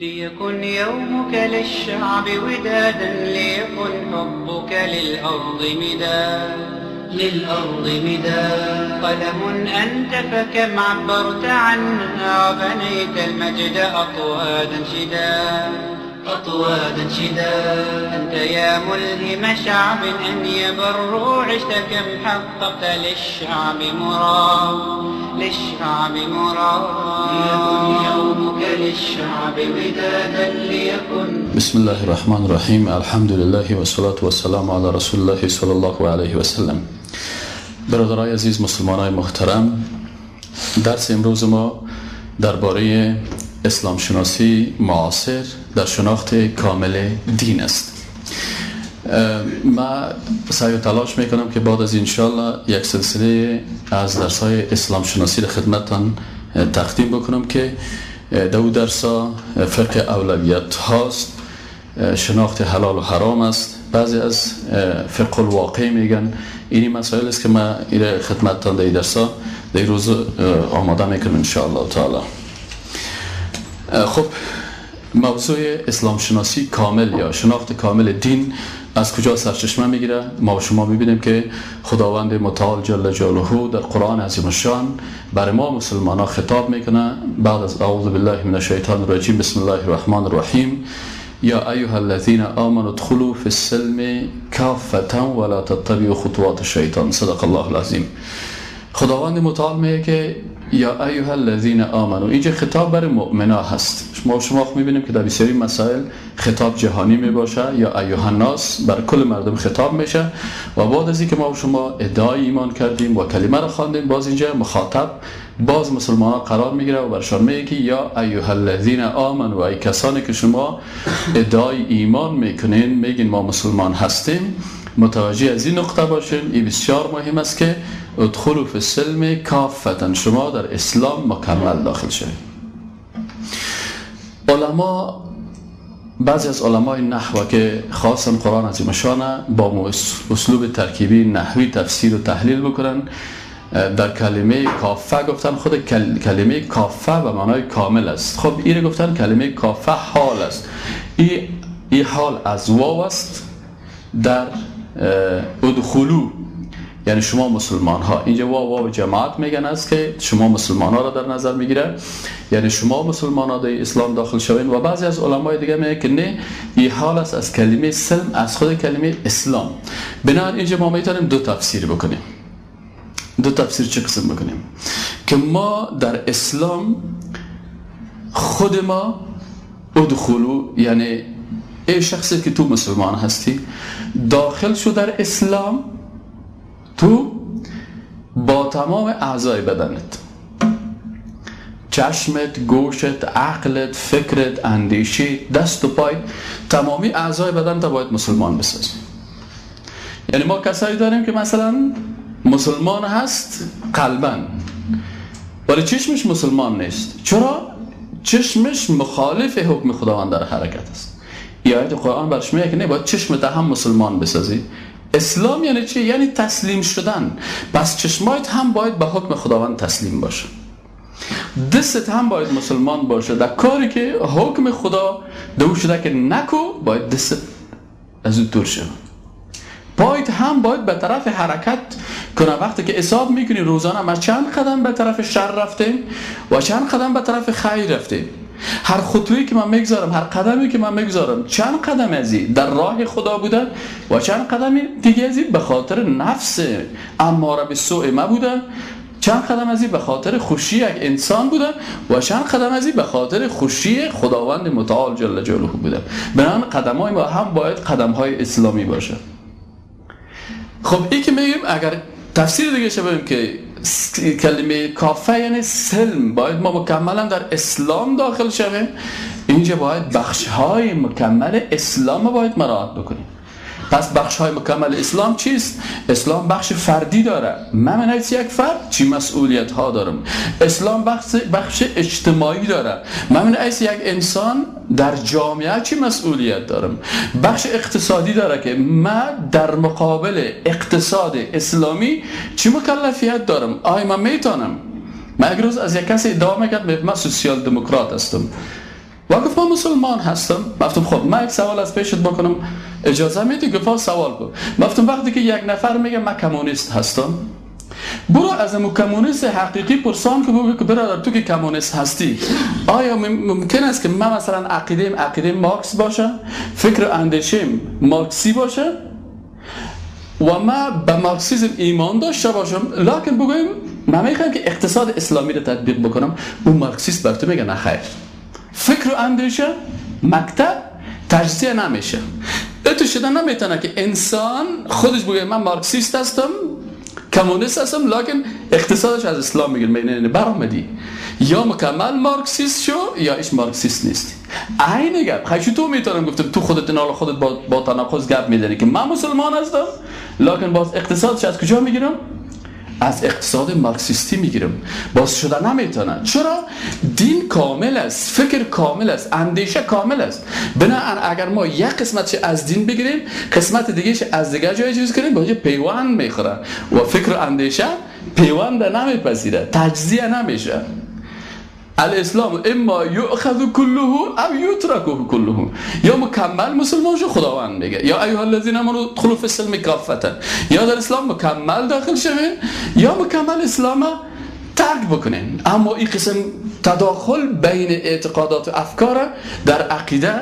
ليكن يومك للشعب ودادا ليكن حبك للأرض مداد للأرض مداد قلم أنت فكم عبرت عنها وبنيت المجد أطوادا شداد أطوادا شداد أنت يا ملهم شعب أن يبروا عشت كم حققت للشعب مراد. للشعب مراد. ليكن يومك للشعب ودادا ليكن بسم الله الرحمن الرحیم الحمد لله و صلات و سلام علی رسول الله صلی الله علیه و سلم برادرای عزیز مسلمانای محترم درس امروز ما درباره اسلام شناسی معاصر در شناخت کامل دین است. ما سعی و تلاش می‌کنم که بعد از انشالله یک سلسله از درس های اسلام شناسی را خدمتتان تقدیم بکنم که دو درس ها فقه اولویت هاست شناخت حلال و حرام است. بعضی از فقه الواقع میگن. اینی مسائل است که ما خدمتتان در درس ها در روز آماده می‌کنم انشاءالله تعالی. خب موضوع اسلام شناسی کامل یا شناخت کامل دین از کجا سرچشمه می‌گیره؟ ما شما می‌بینیم که خداوند متعال جل جلاله در قرآن عظیم الشان برای ما مسلمان ها خطاب می‌کنه. بعد از اعوذ بالله من الشیطان الرجیم. بسم الله الرحمن الرحیم. یا ایها الذین آمنوا ادخلوا فی السلم کافتا ولا تتبعوا خطوات الشیطان. صدق الله العظیم. خداوند متعال میگه که یا ایها الذین آمنو اینجا خطاب برای مؤمنا هست. ما شما می‌بینیم که در بسیاری مسائل خطاب جهانی می‌باشه یا ایها الناس بر کل مردم خطاب میشه. و بعد از اینکه ما شما ادعای ایمان کردیم و کلمه را خواندیم باز اینجا مخاطب باز مسلمان ها قرار می‌گیره و برشان میگه که یا ایها الذین آمنو ای کسانی که شما ادعای ایمان می‌کنین میگین ما مسلمان هستیم. متوجه از این نقطه باشین این بسیار مهم است که ادخلوا فی السلم کافتا. شما در اسلام مکمل داخل شوید. علما بعضی از علمای نحو که خاصا قرآن عظیم شانه با اسلوب ترکیبی نحوی تفسیر و تحلیل بکنن در کلمه کافه گفتن. خود کلمه کافه به معنای کامل است. خب این گفتن کلمه کافه حال است. این ای حال از واو است. در ادخلو. یعنی شما مسلمان ها اینجا واو واو جماعت میگن است که شما مسلمان ها را در نظر می‌گیره. یعنی شما مسلمان ها اسلام داخل شوین و بعضی از علمای دیگه میگه که نه این حال است از کلمه سلم از خود کلمه اسلام. بنابراین اینجا ما می‌تونیم دو تفسیر بکنیم. دو تفسیر چه قسم بکنیم؟ که ما در اسلام خود ما ادخلو یعنی ای شخصی که تو مسلمان هستی داخل شو در اسلام تو با تمام اعضای بدنت. چشمت، گوشت، عقلت، فکرت، اندیشی، دست و پای تمامی اعضای بدن تا باید مسلمان بسازی. یعنی ما کسایی داریم که مثلا مسلمان هست قلبا ولی چشمش مسلمان نیست. چرا؟ چشمش مخالف حکم خداوند در حرکت است. ای آیت قرآن برش میگه که نه باید چشمت هم مسلمان بسازی. اسلام یعنی چی؟ یعنی تسلیم شدن. پس چشمایت هم باید به حکم خداوند تسلیم باشه. دستت هم باید مسلمان باشه. در کاری که حکم خدا دو شده که نکو باید دست از او دور شد پایت هم باید به طرف حرکت کنه. وقتی که حساب می‌کنی روزانه ما چند قدم به طرف شر رفتیم و چند قدم به طرف خیر رفتیم. هر خطوی که من می‌گذارم هر قدمی که من می‌گذارم چند قدم ازی در راه خدا بوده و چند قدمی دیگه ازی به خاطر نفس اماره به سوء ما بوده چند قدم ازی به خاطر خوشی یک انسان بوده و چند قدم ازی به خاطر خوشی خداوند متعال جل جلاله بوده بنابراین قدم های ما هم باید قدم های اسلامی باشه خب این که میگیم اگر تفسیر دیگه شبیم که کلمه کافه یعنی سلم. باید ما مکملا در اسلام داخل شویم. اینجا باید بخش های مکمل اسلام باید مراعات بکنیم. پس بخش های مکمل اسلام چیست؟ اسلام بخش فردی داره. من من یک فرد چی مسئولیت ها دارم؟ اسلام بخش, بخش اجتماعی داره. من من یک انسان در جامعه چی مسئولیت دارم؟ بخش اقتصادی داره که من در مقابل اقتصاد اسلامی چی مکلفیت دارم؟ آیا من می‌تونم؟ من یک روز از یک کسی ادعا می‌کرد من سوسیال دموکرات هستم. و گفت من مسلمان هستم. گفتم خب من یک سوال از پیشت بکنم. اجازه میدی؟ گفت سوال کن. گفتم وقتی که یک نفر میگه من کمونیست هستم برو از امو کمونیست حقیقی پرسان که بگو که برادر تو که کمونیست هستی. آیا ممکن است که من مثلا عقیده عقیده مارکس باشه؟ فکر اندیشیم مارکسی باشه؟ و ما به مارکسیزم ایمان داشته باشم. لکن بگویم من می‌خوایم که اقتصاد اسلامی رو تطبیق بکنم. اون مارکسیست بر تو میگه نخیر فکر و اندیشه مکتب تجزیه نمیشه. اتو شده نمی‌تونه که انسان خودش بگه من مارکسیست هستم کمونیست هستم لکن اقتصادش از اسلام میگه بین برآمدی. یا مکمل مارکسیست شو یا ایش مارکسیست نیستی عین گپ خیلی تو می‌تونم گفتم تو خودت نال خودت با, با تناقض گپ می‌زنی که من مسلمان هستم لکن باز اقتصادش از کجا می‌گیرم؟ از اقتصاد مارکسیستی می‌گیرم. باز شده نمی‌تونه. چرا؟ دین کامل است فکر کامل است اندیشه کامل است. بنابراین اگر ما یک قسمتش از دین بگیریم قسمت دیگه از دیگه جای چیز کنیم باید پیوند می‌خوره. و فکر اندیشه پیوند نمیپذیره تجزیه نمیشه. الاسلام اما یؤخذ كله او یترک كله یا مکمل مسلمان شو خداوند میگه. یا ایها الذين امنوا ادخلوا في السلم كافه یا در اسلام مکمل داخل شوین یا مکمل اسلام ترک بکنین. اما این قسم تداخل بین اعتقادات و افکار در عقیده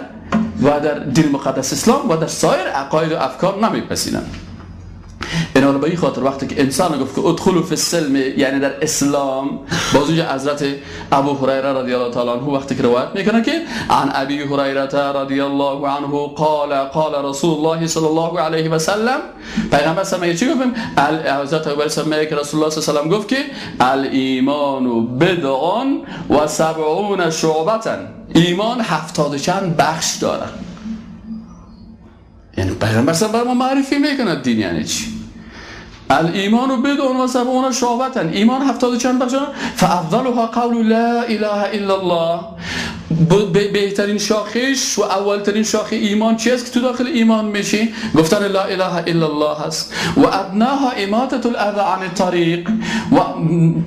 و در دین مقدس اسلام و در سایر عقاید و افکار نمیپسینن این به این خاطر وقتی که انسان گفت که ادخلوا فی السلم یعنی در اسلام باز اونجا حضرت ابو هریره رضی الله تعالی عنه وقتی که روایت می‌کنه که عن ابی هریره رضی الله عنه قال قال رسول الله صلی الله علیه و سلم پیغمبر سمی چی گفتیم؟ حضرت ابو هریره که رسول الله صلی الله علیه و گفت که الایمان بدعون و سبعون شعبتا ایمان هفتاد چند بخش داره یعنی پیغمبر بر ما معرفی می‌کنه دین یعنی چی؟ الایمان بدون و سبعون شعبتن ایمان هفتاد چند بخش فافضلها قول لا اله الا الله. بهترین شاخش و اولترین شاخه ایمان چی است که تو داخل ایمان میشی؟ گفتن لا اله الا الله هست. و ادناها اماتت الاذى عن الطریق و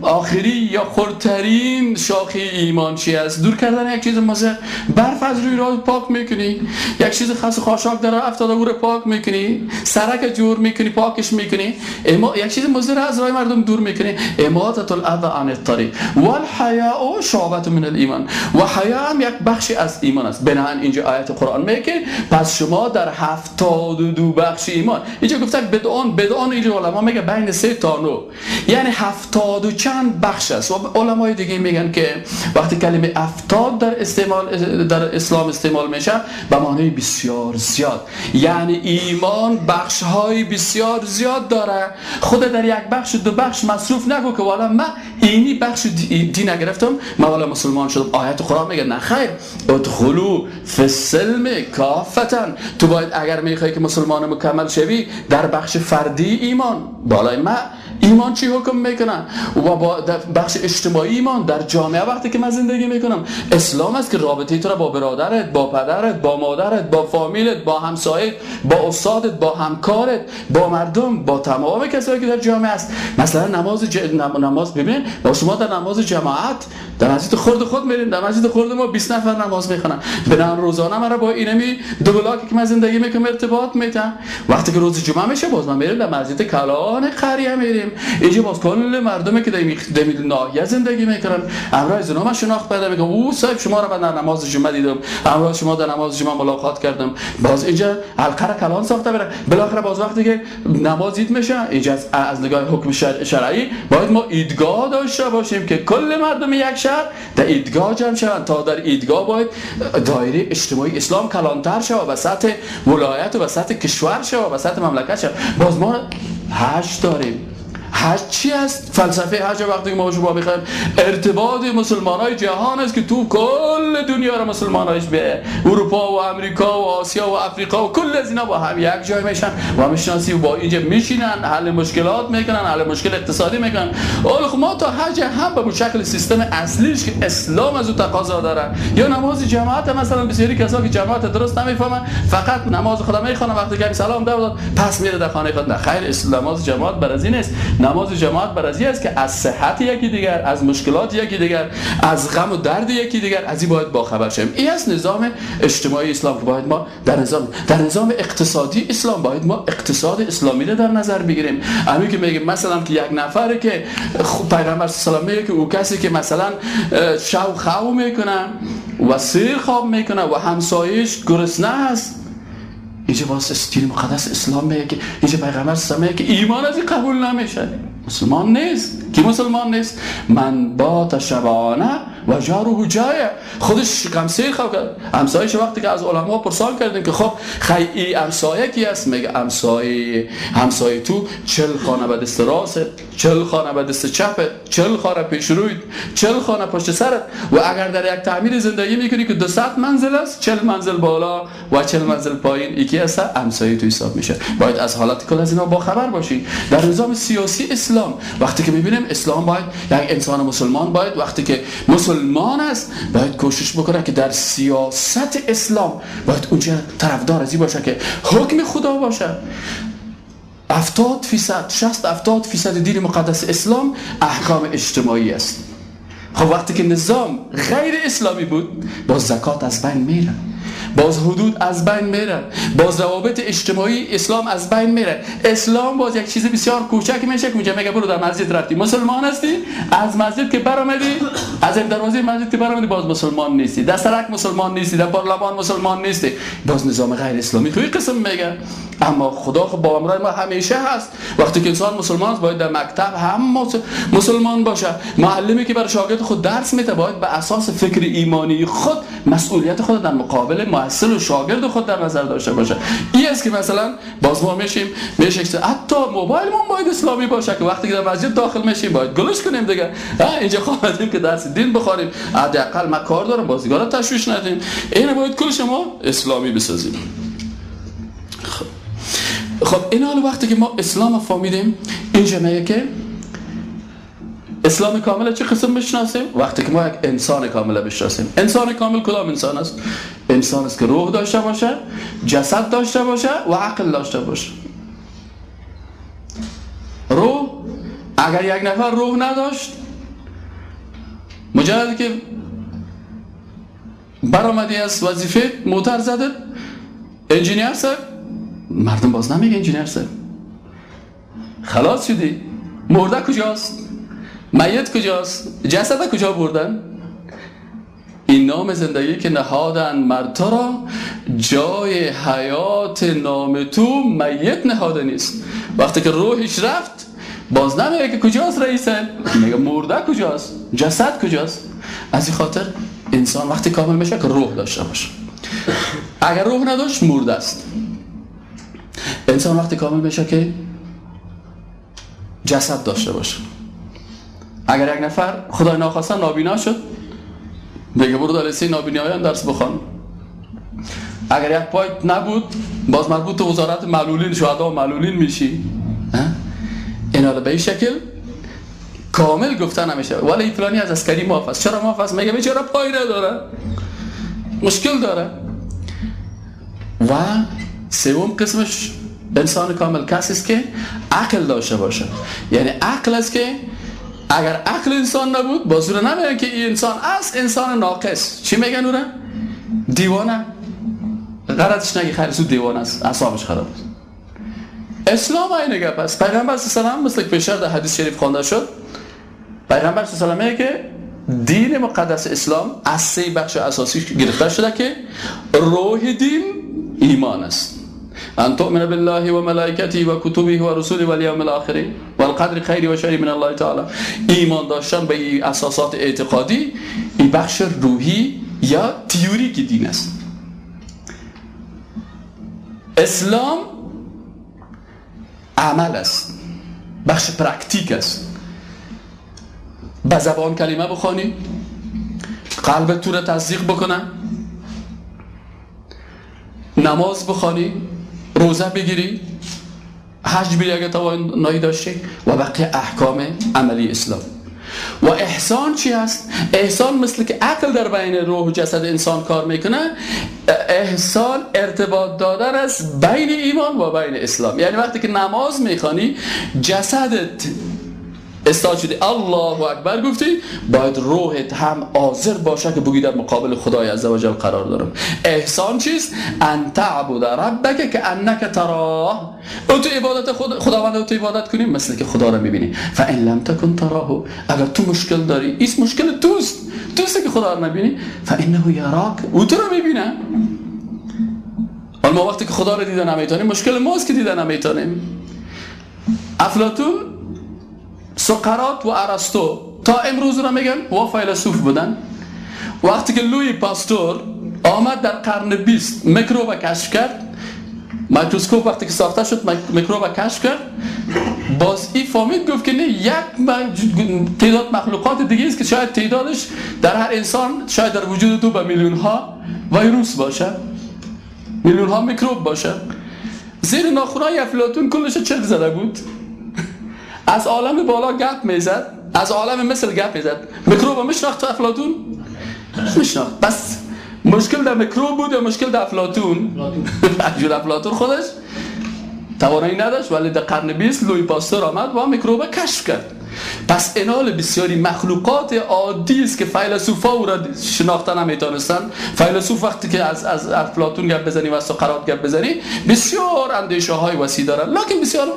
آخری یا خردترین شاخه ایمان چی است؟ دور کردن یک چیز مزه. برف از روی راه پاک می‌کنی. یک چیز خاص خاشاک در افتاده او پاک می‌کنی. سرک جور می‌کنی پاکش می‌کنی. اما یک چیز مزه از راه مردم دور می‌کنی اماتت الاذى عن الطریق والحیاء شعبه من الايمان و حیا هم یک بخشی از ایمان است. بنابراین اینجا آیت قرآن میگه پس شما در هفتاد و دو بخش ایمان. اینجا گفته بدعان بدعان اینجا علما میگه بین سه تا نو یعنی هفتاد و چند بخش است. و علمای دیگه میگن که وقتی کلمه افتاد در استعمال در اسلام استعمال میشه به معنی بسیار زیاد. یعنی ایمان بخش های بسیار زیاد داره. خود در یک بخش دو بخش مصروف نگو که والا من اینی بخش دین نگرفتم. من والا مسلمان شدم. آیت قرآن میگه نه خیر. ادخلو فی السلم کافتن. تو باید اگر می‌خوای که مسلمان مکمل شوی در بخش فردی ایمان. بالای ما ایمان چی حکم می‌کنن؟ و با بخش اجتماعی ایمان. در جامعه وقتی که من زندگی می‌کنم اسلام است که رابطه تو را با برادرت با پدرت با مادرت با فامیلت با همسایت با استادت با همکارت با مردم با تمام کسایی که در جامعه است. مثلا نماز ج... نماز ببین با شما در نماز جماعت در مسجد خرد خود میرین در مسجد خرد ما 20 نفر نماز می‌خونن. بنام روزانه مرا با اینمی دو بلاکی که من زندگی می‌کنم ارتباط میتم وقتی که روز جمعه میشه باز من میرم در مسجد کلان قریه میریم. اینجا باز کل مردمی که در ناحیه زندگی می‌کنن. امروز اینا من شناخت پیدا می‌کنم. او صاحب شما رو در نماز جمعه دیدم. امروز شما در نماز جمعه ملاقات کردم. باز اینجا حلقه کلان ساخته بره بالاخره باز وقتی که نماز میشه اینجا از نگاه حکم شرعی باید ما ایدگاه داشته باشیم که کل مردم یک شهر در ایدگاه جمع شوند. تا در ایدگاه باید دایره اجتماعی اسلام کلانتر شود و سطح ولایت و سطح کشور شود و سطح مملکت شود. باز ما هشت داریم. حج چی است فلسفه حج وقتی که ما شما بخوایم ارتباط مسلمان های جهان است که تو کل دنیا رو مسلمان هایش به اروپا و امریکا و آسیا و افریقا و کل از اینا با هم یک جای میشن. و می‌شناسی با اینجا میشینن حل مشکلات می‌کنن حل مشکل اقتصادی می‌کنن. اول خب ما تا حج هم به شکل سیستم اصلیش که اسلام از او تقاضا داره. یا نماز جماعت مثلا بسیاری کسا که جماعت درست نمی‌فهمن فقط نماز خدا می‌خوانن وقتی که سلام داد پس میره در خانه خود. نه خیر نماز جماعت بر از این است. نماز جماعت بر از است که از صحت یکی دیگر از مشکلات یکی دیگر از غم و درد یکی دیگر از این باید با خبر شیم. این از نظام اجتماعی اسلام که باید ما در نظام در نظام اقتصادی اسلام باید ما اقتصاد اسلامی رو در نظر بگیریم. همین که میگه مثلا که یک نفر که پیغمبر صلی علیه که او کسی که مثلا شو خو می‌کنه و سیر خواب می‌کنه و همسایش گرسنه هست اینجا واسه استیل مقدس اسلام میگه که اینجا پیغمبر میگه که ایمان از قبول نمیشه مسلمان نیست. کی مسلمان نیست؟ من با شبانه و جارو جایه خودش کمسیر خواه کرد. همسایش وقتی که از علما پرسان کردیم که خب خی ای همسایه کی است؟ میگه همسایه همسایه تو چل خانه به دست راست چل خانه به دست چپ چل خانه پیش روید چل خانه پشت سرت. و اگر در یک تعمیر زندگی می‌کنی که 200 منزل است چل منزل بالا و چل منزل پایین یکی است همسایه تو حساب میشه. باید از حالت کل از اینا با خبر باشی. در نظام سیاسی اسلام وقتی که می‌بینیم اسلام باید یک انسان مسلمان باید وقتی که مسلمان است باید کوشش بکنه که در سیاست اسلام باید اونجا طرفدار ازی باشه که حکم خدا باشه. افتاد فیصد شست افتاد فیصد دین مقدس اسلام احکام اجتماعی است. خب وقتی که نظام غیر اسلامی بود با زکات از بین میره باز حدود از بین میره. باز روابط اجتماعی اسلام از بین میره. اسلام باز یک چیز بسیار کوچک میشه که میگه برو در مسجد رفتی. مسلمان هستی؟ از مسجد که برآمدی؟ از این دروازه مسجد که برآمدی باز مسلمان نیستی. در سرک مسلمان نیستی در پارلمان مسلمان نیستی. باز نظام غیر اسلامی توی قسم میگه. اما خدا خب با امرای ما همیشه هست. وقتی که انسان مسلمان باید در مکتب هم مسلمان باشه. معلمی که برای شاگرد خود درس میده باید به اساس فکر ایمانی خود مسئولیت خود در مقابل محصل و شاگرد خود در نظر داشته باشه. این است که مثلا باز ما میشیم میشه حتی موبایل ما باید اسلامی باشه که وقتی که در مسجد داخل میشیم باید گلش کنیم دیگه. اینجا خواهدیم که درس دین بخوریم. حداقل ما کار دارم بازیگارا تشویش ندیم. این باید کل شما اسلامی بسازیم. خب. خب این حال وقتی که ما اسلام فهمیدیم اینجا میگه که اسلام کامل چه قسم بشناسیم؟ وقتی که ما یک انسان کامل بشناسیم. انسان کامل کدام انسان است؟ انسان است که روح داشته باشه جسد داشته باشه و عقل داشته باشه. روح اگر یک نفر روح نداشت مجرد که برآمدی از وظیفه موتر زده انجینیر سر. مردم باز نمیگه انجینیر سر. خلاص شدی. مرده کجاست؟ میت کجاست؟ جسد کجا بردن؟ این نام زندگی که نهادن مرد را جای حیات نام تو میت نهاده نیست. وقتی که روحش رفت باز نمیگه که کجاست رئیسه میگه مرده کجاست؟ جسد کجاست؟ از این خاطر انسان وقتی کامل میشه که روح داشته باشه. اگر روح نداشت مرده است. انسان وقتی کامل میشه که جسد داشته باشه. اگر یک نفر خدای ناخواسته نابینا شد دیگه برو در لیسه نابینی هم درس بخوان. اگر یک پای نبود باز مربوط به وزارت معلولین شهدا و معلولین میشی. این حالا به این شکل کامل گفتن نمیشه ولی فلانی از اسکری معاف چرا معاف میگه چرا پای نداره. مشکل داره. و سوم قسمش انسان کامل کسی است که عقل داشته باشه. یعنی عقل است که اگر عقل انسان نبود بازور نمیگن که این انسان است انسان ناقص. چی میگن اونه؟ دیوانه. غلطش نگی خیلی سود دیوانه است. اصابش خراب است. اسلام اینه گپ است پیغمبر صلی الله مثل که پیشتر در حدیث شریف خوانده شد پیغمبر صلی الله میگه که دین مقدس اسلام از سه بخش اساسی گرفته شده که روح دین ایمان است. ان تؤمن بالله وملائكته وكتبه ورسوله واليوم الاخر والقدر خیر و شر من الله تعالی ایمان داشتن به این اساسات اعتقادی این بخش روحی یا تیوریک دین است. اسلام عمل است بخش پرکتیک است. به زبان کلمه بخوانی قلب تو را تصدیق بکنه. نماز بخوانی روزه بگیری حج بری اگه توانایی داشتی و بقیه احکام عملی اسلام و احسان چی هست؟ احسان مثل که عقل در بین روح و جسد انسان کار می‌کنه احسان ارتباط دادن است بین ایمان و بین اسلام یعنی وقتی که نماز می‌خوانی جسدت استاد شدی الله اکبر. گفتی باید روحت هم حاضر باشه که بگی در مقابل خدای عزوجل قرار دارم. احسان چیست؟ ان تعبد ربک که انک تراه او تو عبادت خود خداوند تو عبادت کنی مثل که خدا رو می‌بینی. فان لم تکن تراه اگر تو مشکل داری این مشکل توست. توست که خدا رو نبینی. فانه یراک. او تو رو می‌بینه. ما وقتی که خدا رو دیدن نمی‌تونیم مشکل ماست که دیدن نمی‌تونیم افلاتون سقرات و ارسطو. تا امروز را میگن و فیلسوف بودن. وقتی که لوی پاستور آمد در قرن 20 میکروب کشف کرد میکروسکوپ وقتی که ساخته شد میکروب کشف کرد باز این فامید گفت که نه یک تعداد مخلوقات دیگه است که شاید تعدادش در هر انسان شاید در وجود دو به میلیون ها ویروس باشه. میلیون ها میکروب باشه. زیر ناخونای افلاتون کلش چرک زده بود. از عالم بالا گپ می‌زد از عالم مثل گپ می‌زد. میکروب میشناخت افلاتون میشناخت. بس مشکل در میکروب بود یا مشکل در افلاتون جور افلاتون خودش. توانایی نداشت ولی در قرن 20 لوی پاستور آمد و میکروب کشف کرد. پس انال بسیاری مخلوقات عادی است که فیلسوفا او را شناختن نمی‌تونستن فیلسوف وقتی که از از افلاطون گپ بزنی و سقراط گپ بزنی بسیار اندیشه های وسیع دارن. لکن بسیار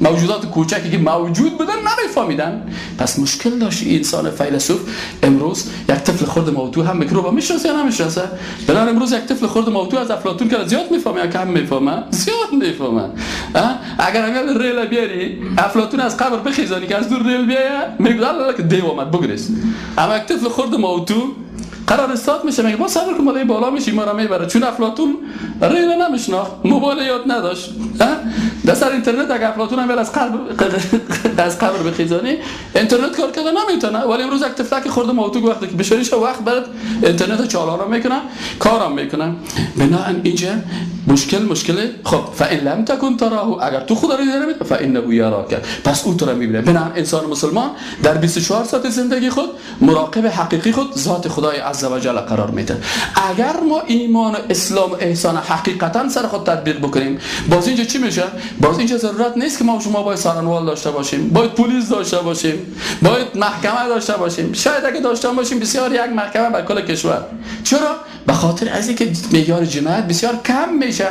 موجودات کوچکی که موجود بودن نمیفهمیدن. پس مشکل داشت انسان فیلسوف. امروز یک طفل خرد موضوع هم میکروب می‌شناسه یا نمی‌شناسه؟ بنابراین امروز یک طفل خرد موضوع از افلاطون که زیاد می‌فهمه یا کم می‌فهمه زیاد می‌فهمه. اگر اگر ریل بیاری افلاطون از قبر بخیزانی که از دور ریل بیایه میگه که دیو آمد بگریز. اما یک طفل خرد موضوع قرار استاد میشه میگه با صبر کن بالا میشی ما را می‌بره. چون افلاطون ریل نمیشناخت موبایل یاد نداشت. در سر اینترنت اگر افلاطون هم از قبر از قبر بخیزانی اینترنت کار کرده نمی‌تونه. ولی امروز یک طفلک خورده موتو وقتی که بشریش وقت بعد اینترنت چالان می‌کنه کارم می‌کنه بنابراین اینجا مشکل مشکل خب فان لم تکن تراه اگر تو خدا رو نمی‌بینی فانه یراک. پس او تو رو می‌بینه. بنابراین انسان مسلمان در 24 ساعت زندگی خود مراقب حقیقی خود ذات خدای عزوجل قرار میده. اگر ما ایمان و اسلام و احسان حقیقتا سر خود تطبیق بکنیم باز اینجا چی میشه؟ باز اینجا ضرورت نیست که ما شما باید سرانوال داشته باشیم باید پلیس داشته باشیم باید محکمه داشته باشیم. شاید اگه داشته باشیم بسیار یک محکمه بر کل کشور. چرا؟ به خاطر از اینکه معیار جنایت بسیار کم میشه.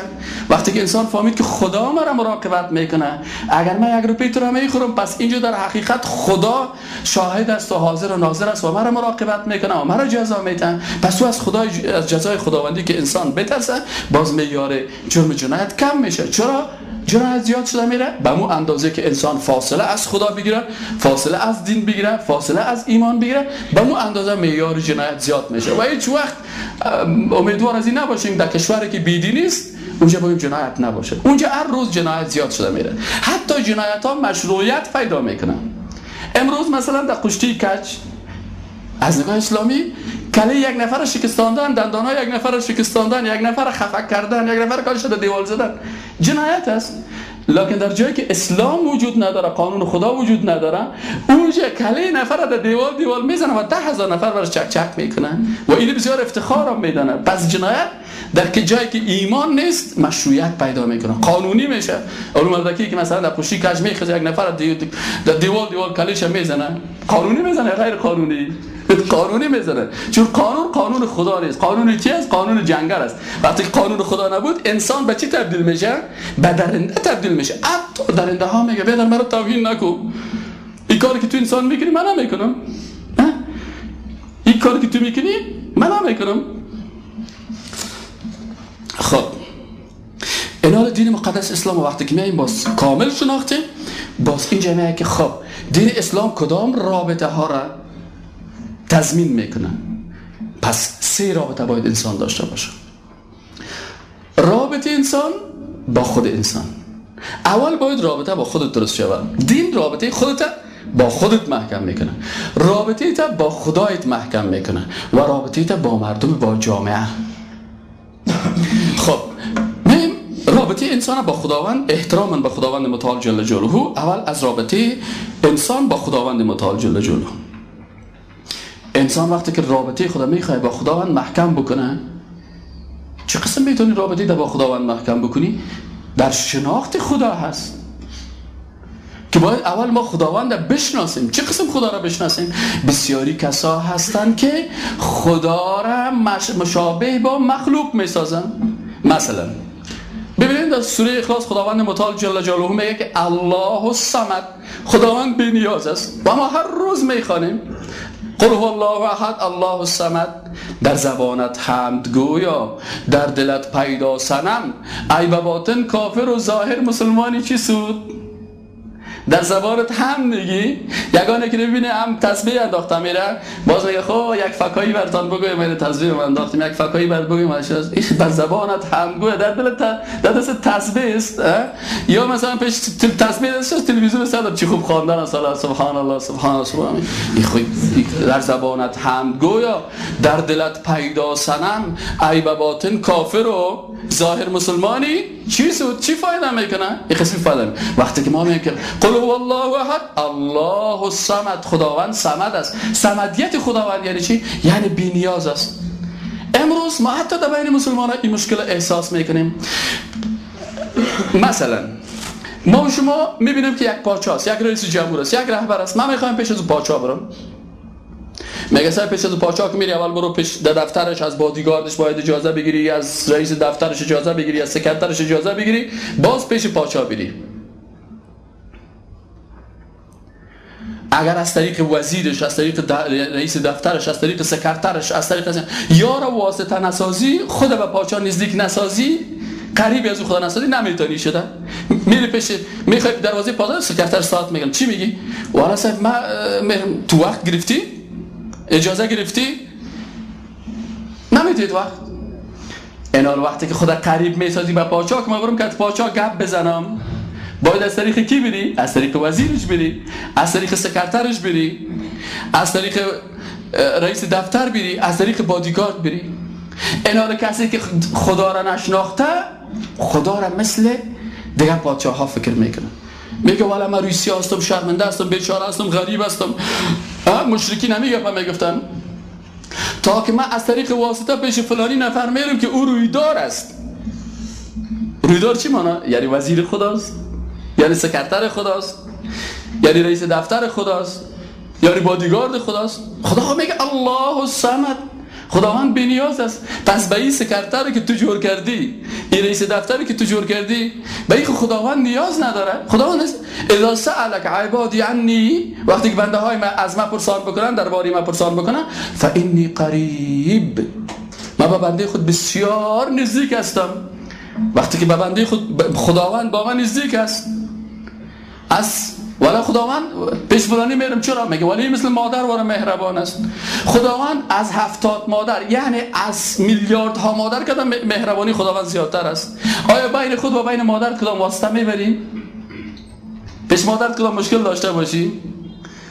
وقتی که انسان فهمید که خدا مرا مراقبت می‌کنه اگر من یک روپی تو می‌خورم پس اینجا در حقیقت خدا شاهد است و حاضر و ناظر است و مرا مراقبت می‌کنه و مرا جزا میتن پس تو از خدای از جزای خداوندی که انسان بترسه باز معیار جرم جنایت کم میشه. چرا؟ جنایت زیاد شده میره. به مو اندازه که انسان فاصله از خدا بگیره فاصله از دین بگیره فاصله از ایمان بگیره. به مو اندازه معیار جنایت زیاد میشه. و هیچ وقت امیدوار از این نباشیم در کشوری که بیدی نیست اونجا باید جنایت نباشه. اونجا هر روز جنایت زیاد شده میره. حتی جنایت ها مشروعیت پیدا می‌کنن. امروز مثلا در قشتی کچ از نگاه اسلامی کله یک نفر شکستاندن دندان یک نفر شکستاندن یک نفر خفک کردن یک نفر کارش شده دیوال زدن. جنایت است. لکن در جایی که اسلام وجود نداره قانون خدا وجود نداره اونجا کله نفر در دیوال دیوال می‌زنه و ده هزار نفر برش چک چک می‌کنن. و این بسیار افتخار هم میدنه پس جنایت در که جایی که ایمان نیست مشروعیت پیدا می‌کنه. قانونی میشه. اون مردکی که مثلا در پشتی کج می‌خواد یک نفر در دیوال دیوال کلیش می‌زنه. قانونی می‌زنه غیر قانونی. قانونی می‌زنه. چون قانون قانون خدا نیست. قانون چی است؟ قانون جنگل است. وقتی قانون خدا نبود انسان به چی تبدیل میشه؟ به درنده تبدیل میشه. حتی درنده ها میگه بیادر مرا توهین نکو این کاری که تو انسان می‌کنی من نمی‌کنم این کاری که تو می‌کنی من نمی‌کنم خب. اینال دین مقدس اسلام وقتی که میاییم باز کامل شناختیم باز این جمعه که خب دین اسلام کدام رابطه ها را تضمین می‌کنه پس سه رابطه باید انسان داشته باشه. رابطه انسان با خود انسان. اول باید رابطه با خودت درست شود دین رابطه خودت با خودت محکم می‌کنه. رابطه تا با خدایت محکم می‌کنه و رابطه تا با مردم با جامعه. خب رابطه انسان با خداوند احترام به خداوند متعال جل جلاله. اول از رابطه انسان با خداوند متعال جل جلاله. انسان وقتی که رابطه خدا می‌خواه با خداوند محکم بکنه چه قسم می‌تونی رابطه با خداوند محکم بکنی؟ در شناخت خدا هست. که باید اول ما خداوند بشناسیم. چه قسم خدا را بشناسیم؟ بسیاری کسا هستند که خدا را مشابه با مخلوق می‌سازن. مثلا ببینید در سوره اخلاص خداوند متعال جل جلاله میگه که الله الصمد خداوند بی نیاز است. و ما هر روز می‌خوانیم. قل هو الله احد الله الصمد. در زبانت حمد گویا در دلت پیدا سنم ای باطن کافر و ظاهر مسلمانی چی سود؟ در زبانت هم میگی؟ یگانه که ببینه هم تسبیح انداختم میره. باز میگه خب یک فکایی برتان بگوی من تسبیح من انداختم یک فکایی بر بگوی من این بر زبانت هم گویا در دل در دست تسبیح است یا مثلا پیش تسبیح است تلویزیون صدا چی خوب خواندن. است سبحان الله سبحان الله سبحان خود در زبانت هم گویا. در دلت پیدا سنم ای باطن کافر و ظاهر مسلمانی. چی سود چی فایده می‌کنه این قسم فایده وقتی که ما میگیم قل هو الله احد الله الصمد خداوند صمد است صمدیت خداوند یعنی چی یعنی بی نیاز است امروز ما حتی در بین مسلمان این مشکل احساس می‌کنیم مثلا ما شما می‌بینیم که یک پاچه است یک رئیس جمهور است یک رهبر است من می‌خوایم پیش از پاچه برم میگه سر از پاچاک میری اول برو پیش در دفترش از بادیگاردش باید اجازه بگیری از رئیس دفترش اجازه بگیری از سکرترش اجازه بگیری باز پیش پاچا بری اگر از طریق وزیرش از طریق رئیس دفترش از طریق سکرترش از طریق یا را واسطه نسازی خود به پاچا نزدیک نسازی قریبی از او خدا نسازی نمی‌تونی شده میری پیش می‌خوای دروازه پازار سکرتر ساعت میگم. چی میگی؟ والا صاحب ما تو وقت گرفتی؟ اجازه گرفتی؟ نمی‌تونید وقت. اینال وقتی که خدا قریب می‌سازی به پاچاک ما برم که پاچاک گپ بزنم. باید از طریق کی بری؟ از طریق وزیرش بری. از طریق سکرترش بری. از طریق رئیس دفتر بری. از طریق بادیگارد بری. اینا کسی که خدا را نشناخته خدا را مثل دیگه پادشاه ها فکر می‌کنه. میگه والا من روسی هستم شرمنده هستم بیچاره هستم غریب هستم. مشرکی نمیگه می‌گفتن تا که من از طریق واسطه پیش فلانی نفر میرم که او رویدار است. رویدار چی مانا؟ یعنی وزیر خداست؟ یعنی سکرتر خداست؟ یعنی رئیس دفتر خداست؟ یعنی بادیگارد خداست؟ خدا میگه الله الصمد. خداوند نیاز است. پس به این سکرتر که تو جور کردی این رئیس دفتری که تو جور کردی به این خداوند نیاز نداره. خداوند است. اذا سألك عبادی عنی وقتی که بنده های من از من پرسان بکنن در باری من پرسان بکنن فانی قریب. من به بنده خود بسیار نزدیک هستم. وقتی که به بنده خود خداوند با من نزدیک است. از ولی خداوند پیش فلانی میرم چرا میگه ولی مثل مادر وارا مهربان است خداوند از هفتاد مادر یعنی از میلیارد ها مادر کدام مهربانی خداوند زیادتر است آیا بین خود و بین مادر کدام واسطه می‌بریم پیش مادر کدام مشکل داشته باشی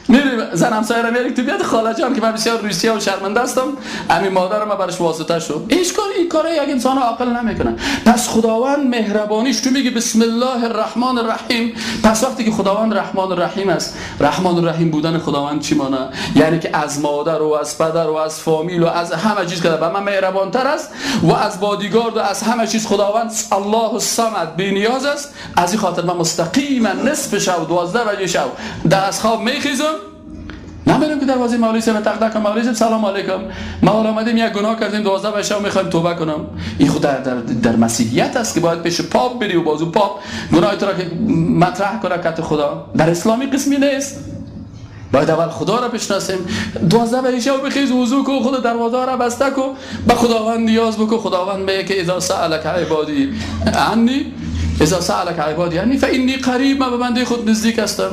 میری زن همسایه را میاری تو بیاد خاله جان که من بسیار روسیه و شرمنده هستم امی مادر ما برش واسطه شو ایش کار این کار یک انسان عاقل نمی‌کنه پس خداوند مهربانیش تو میگی بسم الله الرحمن الرحیم پس وقتی که خداوند رحمان الرحیم است رحمان الرحیم بودن خداوند چی مانه یعنی که از مادر و از پدر و از فامیل و از همه چیز که به من مهربان تر است و از بادیگارد و از همه چیز خداوند الله الصمد بی نیاز است. از این خاطر من مستقیما نصف شب 12 بجه شب در از خواب میخیزم. نمی‌دونم که دروازه مولوی صاحب تق تق مولوی صاحب سلام علیکم. ما اومدیم یک گناه کردیم 12 بشه می‌خوایم توبه کنم. این خود در در, در مسیحیت است که باید پیش پاپ بری و بازو پاپ گناه تو را که مطرح کنه کت خدا. در اسلامی قسمی نیست. باید اول خدا را بشناسیم. دوازده به و بخیز وضو کو خدا دروازه را بسته کو. به خداوند نیاز بکو. خداوند میگه که اذا سالک عبادی. عنی اذا سالک عبادی. عنی فانی قریب ما به بنده خود نزدیک هستم.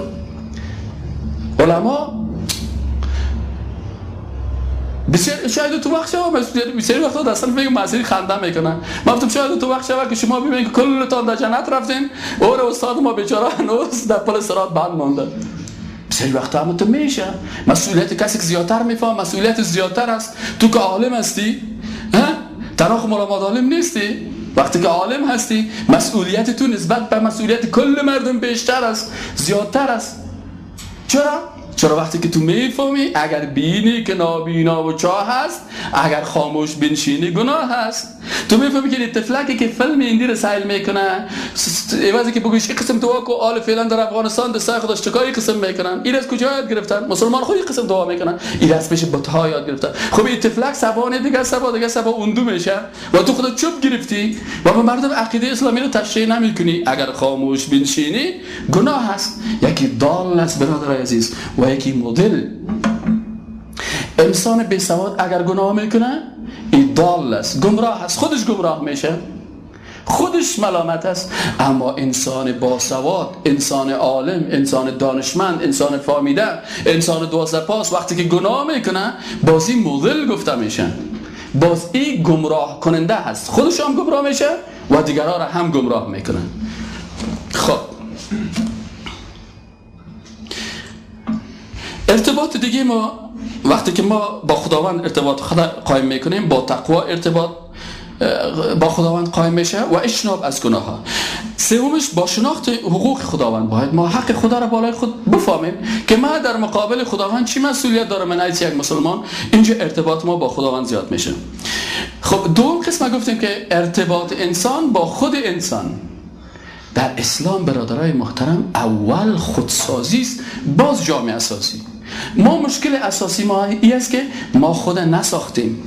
علما بسیار شاید تو وقت شما بسیاری وقتا دستان میگم مسیری خنده می‌کنن. ما گفتم شاید تو وقت شما که شما ببینید که کلتان در جنت رفتین اور استاد ما بیچاره هنوز در پل سرات بند مونده بسیاری وقتا هم تو میشه. مسئولیت کسی که زیادتر میفهم مسئولیت زیادتر است. تو که عالم هستی تنها ملامات عالم نیستی. وقتی که عالم هستی مسئولیت تو نسبت به مسئولیت کل مردم بیشتر است زیادتر است. چرا؟ چرا وقتی که تو می‌فهمی اگر بینی که نابینا و چاه هست اگر خاموش بنشینی گناه هست. تو می‌فهمی که تفلکی که فیلم ایندی رو سیل می‌کنه ایوازی که بگویش این قسم دعا کو آل فعلا در افغانستان دستای خودش چکاری قسم می‌کنن. این از کجا یاد گرفتن؟ مسلمان خودی قسم دعا می‌کنن. این از پیش بتها یاد گرفتن. خب این تفلک سبانه دیگه سبا دیگه سبا اندو میشه. و تو خودت چوب گرفتی و به مردم عقیده اسلامی رو تشریح نمی‌کنی. اگر خاموش بنشینی گناه هست. یکی دال برادر عزیز. و یکی مدل. انسان بی اگر گناه می‌کنه این دال است. گمراه است. خودش گمراه میشه. خودش ملامت است. اما انسان باسواد انسان عالم انسان دانشمند انسان فامیده انسان دوازده وقتی که گناه می‌کنه بازی مضل گفته میشه. باز این گمراه کننده هست. خودش هم گمراه میشه و دیگرها را هم گمراه می‌کنه خب. ارتباط دیگه ما وقتی که ما با خداوند ارتباط خدا قایم می‌کنیم با تقوا ارتباط با خداوند قایم میشه و اشناب از گناه ها سومش با شناخت حقوق خداوند. باید ما حق خدا را بالای خود بفهمیم که ما در مقابل خداوند چی مسئولیت داره من یک مسلمان. اینجا ارتباط ما با خداوند زیاد میشه. خب دوم قسم گفتیم که ارتباط انسان با خود انسان. در اسلام برادرای محترم اول خودسازی است باز جامعه اساسی ما مشکل اساسی ما ای است که ما خود نساختیم.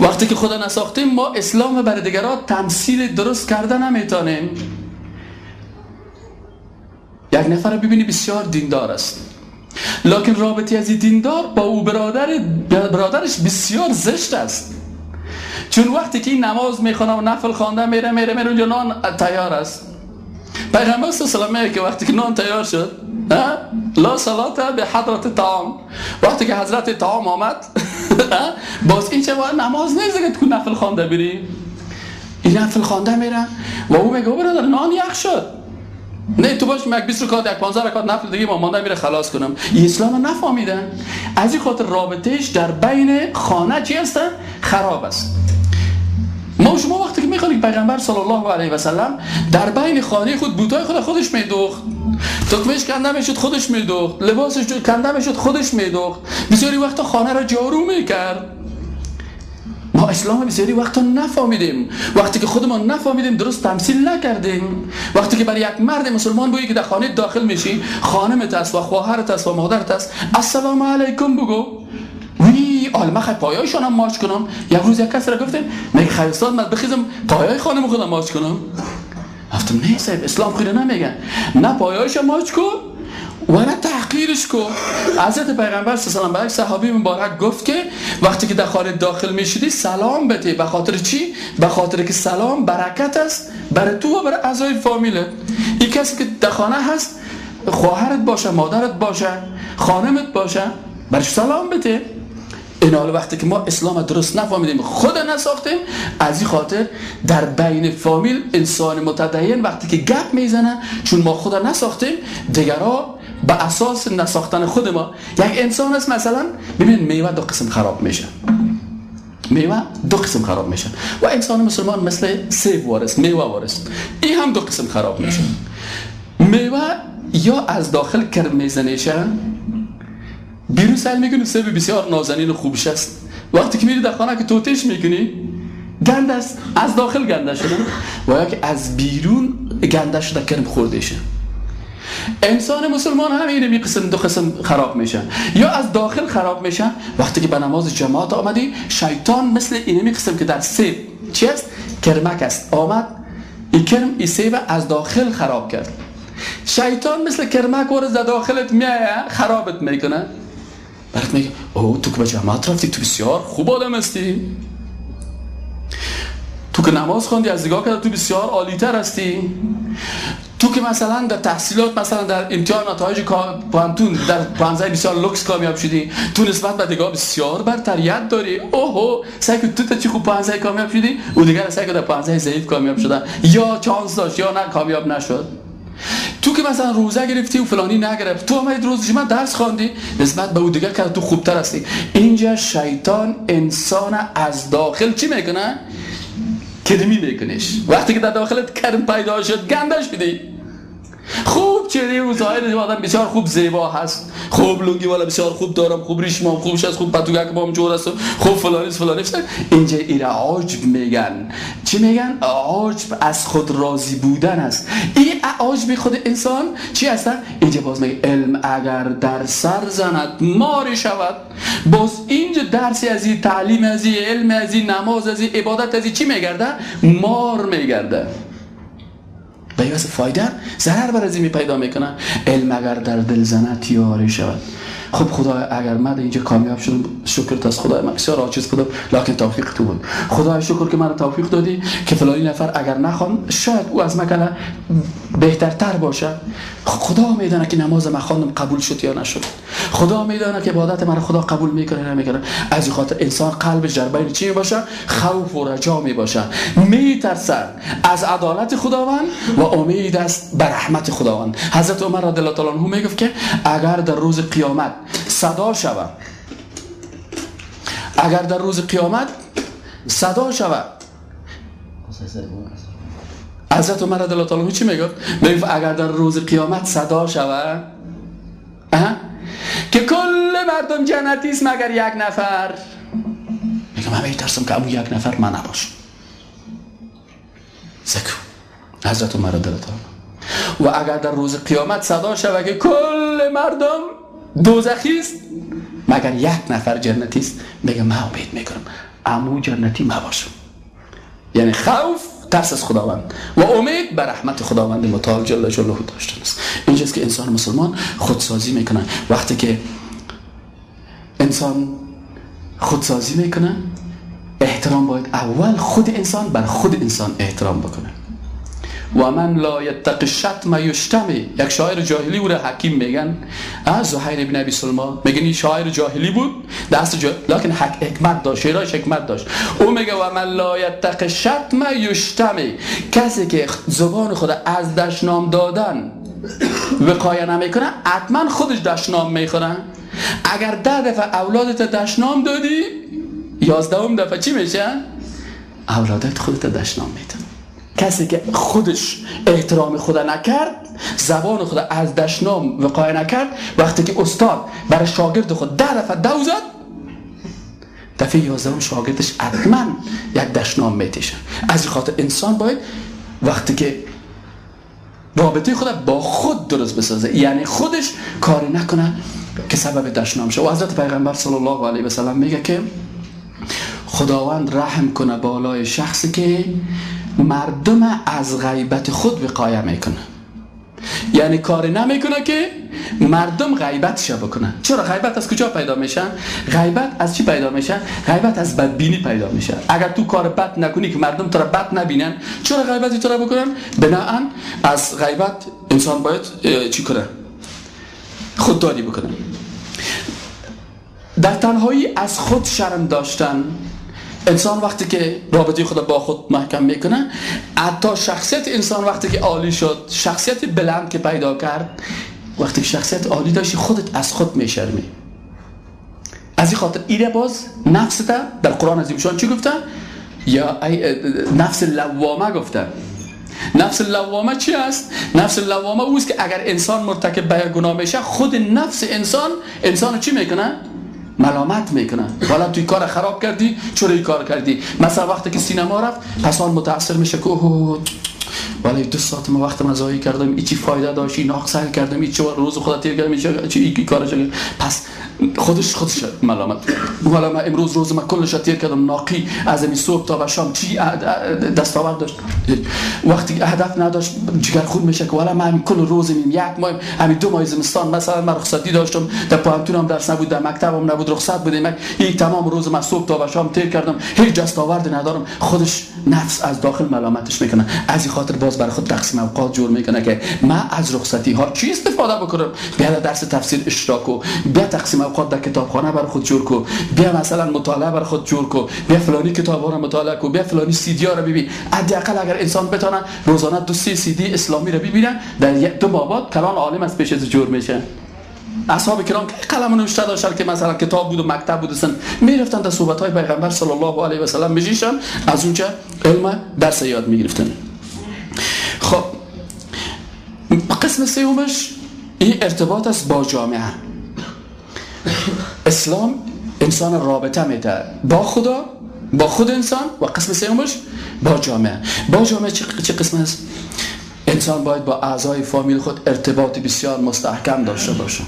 وقتی که خدا نساختیم ما اسلام بر دیگران تمثیل درست کرده نمی‌تونیم. یک نفر ببینی بسیار دیندار است. لکن رابطی از دیندار با او برادر برادرش بسیار زشت است. چون وقتی که این نماز می‌خونه و نفل خوانده میره میره میره اونجا نان تیار است. پیغمبر صلی الله که وقتی که نان تیار شد لا صلات به حضرت طعام. وقتی که حضرت طعام آمد باز این چه نماز نیست که تو نفل خوانده بری؟ این نفل خوانده میره. و او میگه برادر نان یخ شد. نه تو باش مک 20 رکعت یک 15 رکعت نفل دیگه ما مانده میره خلاص کنم. اسلام نفهمیدن. از این خاطر رابطهش در بین خانه چی هستن؟ خراب است. ما شما وقتی که می‌خوانیم پیغمبر صلی الله علیه و سلم در بین خانه خود بوتای خود خودش میدوخت. تکمش کنده می‌شد خودش میدوخت. لباسش کنده می‌شد خودش میدوخت. بسیاری وقتا خانه را جارو می‌کرد. ما اسلام بسیاری وقتا نفهمیدیم. وقتی که خودمان نفهمیدیم درست تمثیل نکردیم. وقتی که برای یک مرد مسلمان بگی که در خانه داخل میشی خانمت است و خواهرت است و مادرت است السلام علیکم بگو. آلمه خیلی پایایشان هم ماچ کنم. یک روز یک کس را گفتیم میگه خیلی من بخیزم پایای خانم خودم ماچ کنم. گفتم نه صاحب اسلام خیلی نمیگن نه پایایش ماچ کن. و نه تحقیرش کن. حضرت پیغمبر صلی الله علیه و صحابی مبارک گفت که وقتی که در خانه داخل می‌شدی سلام بده. به خاطر چی؟ به خاطر که سلام برکت است برای تو و برای اعضای فامیلت این کسی که در خانه هست خواهرت باشه مادرت باشه خانمت باشه برش سلام بده. این حال وقتی که ما اسلام درست نفهمیدیم خود نساختیم از این خاطر در بین فامیل انسان متدین وقتی که گپ می‌زنه چون ما خود نساختیم دیگرها به اساس نساختن خود ما یک انسان است مثلا ببین میوه دو قسم خراب میشه. میوه دو قسم خراب میشه. و انسان مسلمان مثل سیب وارست میوه وارست این هم دو قسم خراب میشه. میوه یا از داخل کرم میزنیشه بیرون سر می‌کنی سیب بسیار نازنین و خوبش است وقتی که میری در خانه که توتش می‌کنی گند است از داخل گنده شده و یا که از بیرون گنده شده کرم خورده شه. انسان مسلمان هم اینه می قسم دو قسم خراب میشه. یا از داخل خراب میشه. وقتی که به نماز جماعت آمدی شیطان مثل اینه می قسم که در سیب چی است؟ کرمک است. آمد این کرم این سیب از داخل خراب کرد. شیطان مثل کرمک ورز در داخلت میایه خرابت می‌کنه. برات میگه او تو که به جماعت رفتی تو بسیار خوب آدم هستی تو که نماز خوندی از نگاه کرد تو بسیار عالی تر هستی تو که مثلا در تحصیلات مثلا در امتحان نتایج پوهنتون در پوهنځی بسیار لوکس کامیاب شدی تو نسبت به دیگه بسیار برتریت داری اوه سعی که تو تا چی خوب پوهنځی کامیاب شدی او دیگر سعی که در پوهنځی ضعیف کامیاب شدن یا چانس داشت یا نه کامیاب نشد تو که مثلا روزه گرفتی و فلانی نگرفت. تو آمدید روز من درس خواندی. نسبت به او دیگه که تو خوبتر هستی. اینجا شیطان انسان از داخل چی می‌کنه؟ کرمی میکنش؟ وقتی که در داخلت کرم پیدا شد گنده شدی خوب چهره و ظاهر آدم بسیار خوب زیبا هست. خوب لنگی والا بسیار خوب دارم خوب ریشمام خوب از خوب پتوگک بام جور است. خوب فلانی فلانی اینجا ایره عجب میگن. چی میگن؟ عجب از خود راضی بودن است. این عجب خود انسان چی هست؟ اینجا باز میگه علم اگر در سر زند ماری شود. باز اینجا درسی از این تعلیم از این علم از این نماز از این عبادت از این چی میگرده؟ مار میگرده. به واسه فایده؟ ضرر بر از می پیدا می‌کنه علم اگر در دل زنه تیاری شود. خب خدا اگر من اینجا کامیاب شدم شکر از خدا من. بسیار عاجز بودم لکن توفیق تو بود. خدا شکر که من توفیق دادی که فلانی نفر اگر نخوان شاید او از مکنه بهترتر باشه. خدا میدانه که نماز من خواندم قبول شد یا نشد. خدا میدانه که عبادت من خدا قبول می‌کنه یا نمی‌کنه. از خاطر انسان قلبش در بین چی باشه خوف و رجا می باشه میترسه از عدالت خداوند و امید است بر رحمت خداوند. حضرت عمر رضی الله تعالی عنه می‌گفت که اگر در روز قیامت صدا شود اگر در روز قیامت صدا شود حضرت عمر رضی الله تعالی چی می‌گفت؟ می‌گفت اگر در روز قیامت صدا شود که کل مردم جنتی است مگر یک نفر. میگم من میترسم که اون یک نفر من نباشم. زکو حضرت عمر رضی الله و اگر در روز قیامت صدا شود که کل مردم دوزخی است. مگر یک نفر جنتی است؟ میگه من امید می‌کنم. امو جنتی ما باشم. یعنی خوف ترس از خداوند و امید بر رحمت خداوند متعال جل جلاله داشتن است. اینجاست که انسان مسلمان خودسازی می‌کنه. وقتی که انسان خودسازی می‌کنه احترام باید اول خود انسان بر خود انسان احترام بکنه. و من لا یتق الشتم یشتمی یک شاعر جاهلی بود حکیم میگن. از زهیر ابن ابی سلمان میگن این شاعر جاهلی بود. دست جا... لکن حکمت داشت شعرش حکمت داشت. او میگه و من لا یتق الشتم یشتمی کسی که زبان خود از دشنام دادن وقایه نمی‌کنه حتما خودش دشنام می‌خوره. اگر ده دفعه اولادت دشنام دادی یازدهم دفعه چی میشه؟ اولادت خودت دشنام میدن کسی که خودش احترام خدا نکرد زبان خدا از دشنام وقایه نکرد وقتی که استاد برای شاگرد خود ده دفعه دو زد دفعه یازدهم شاگردش حتما یک دشنام میتیشه. از خاطر انسان باید وقتی که رابطه خود با خود درست بسازه. یعنی خودش کاری نکنه که سبب دشنام شه. و حضرت پیغمبر صلی الله علیه و سلم میگه که خداوند رحم کنه بالای شخصی که مردم از غیبت خود وقایه می‌کنه یعنی کاری نمی‌کنه که مردم غیبتش بکنه چرا غیبت از کجا پیدا میشه غیبت از چی پیدا میشه غیبت از بدبینی پیدا میشه. اگر تو کار بد نکنی که مردم تو را بد نبینن چرا غیبتی تو را بکنن؟ بناهن از غیبت انسان باید چی کنه؟ خودداری بکنه. در تنهایی از خود شرم داشتن انسان وقتی که رابطه خود با خود محکم می‌کنه حتی شخصیت انسان وقتی که عالی شد شخصیت بلند که پیدا کرد وقتی شخصیت عالی داشتی خودت از خود میشرمی از این خاطر ایره باز نفس در قرآن عظیمشان چی گفته؟ یا نفس لوامه گفته نفس لوامه چی است؟ نفس لوامه اوست که اگر انسان مرتکب به گناه میشه خود نفس انسان انسان چی می‌کنه؟ ملامت می‌کنن. حالا توی کار خراب کردی چرا این کار کردی؟ مثلا وقتی که سینما رفت پس آن متاثر میشه که ولی دو ساعت ما وقت من کردم ایچی فایده داشت این سر کردم ایچی روز خدا تیر کردم چی ای کارش پس خودش خودش ملامت ولی من امروز روز من کلش تیر کردم. ناقی از این صبح تا شام چی دستاورد داشت. وقتی هدف نداشت جگر خود میشه که ولی من کل روز میم یک ماه همین دو ماه زمستان مثلا من رخصتی داشتم. در پانتونم درس نبود در مکتبم نبود رخصت بودیم. یک تمام روز من صبح تا شام تیر کردم. هیچ دستاورد ندارم. خودش نفس از داخل ملامتش می‌کنه. از این خاطر باز برای خود تقسیم اوقات جور می‌کنه که من از رخصتی ها چی استفاده بکنم؟ بیا درس تفسیر اشتراک و بیا تقسیم اوقات در کتابخانه برای خود جور کو. بیا مثلا مطالعه برای خود جور کو. بیا فلانی کتاب ها رو مطالعه کو. بیا فلانی سی دی ها رو ببین. حداقل اگر انسان بتونه روزانه دو سی سی دی اسلامی رو ببینه در دو ماه کلان عالم از پیش از جور میشه. اصحاب کرام که قلم نوشته داشتن که مثلا کتاب بود و مکتب بودن می‌رفتن در صحبت های پیغمبر صلی الله علیه و سلم بجیشن از اونجا علم درس یاد می‌گرفتن. خب قسم سومش این ارتباط است با جامعه. اسلام انسان رابطه میده با خدا با خود انسان و قسم سومش با جامعه. با جامعه چه قسم است؟ انسان باید با اعضای فامیل خود ارتباط بسیار مستحکم داشته باشه.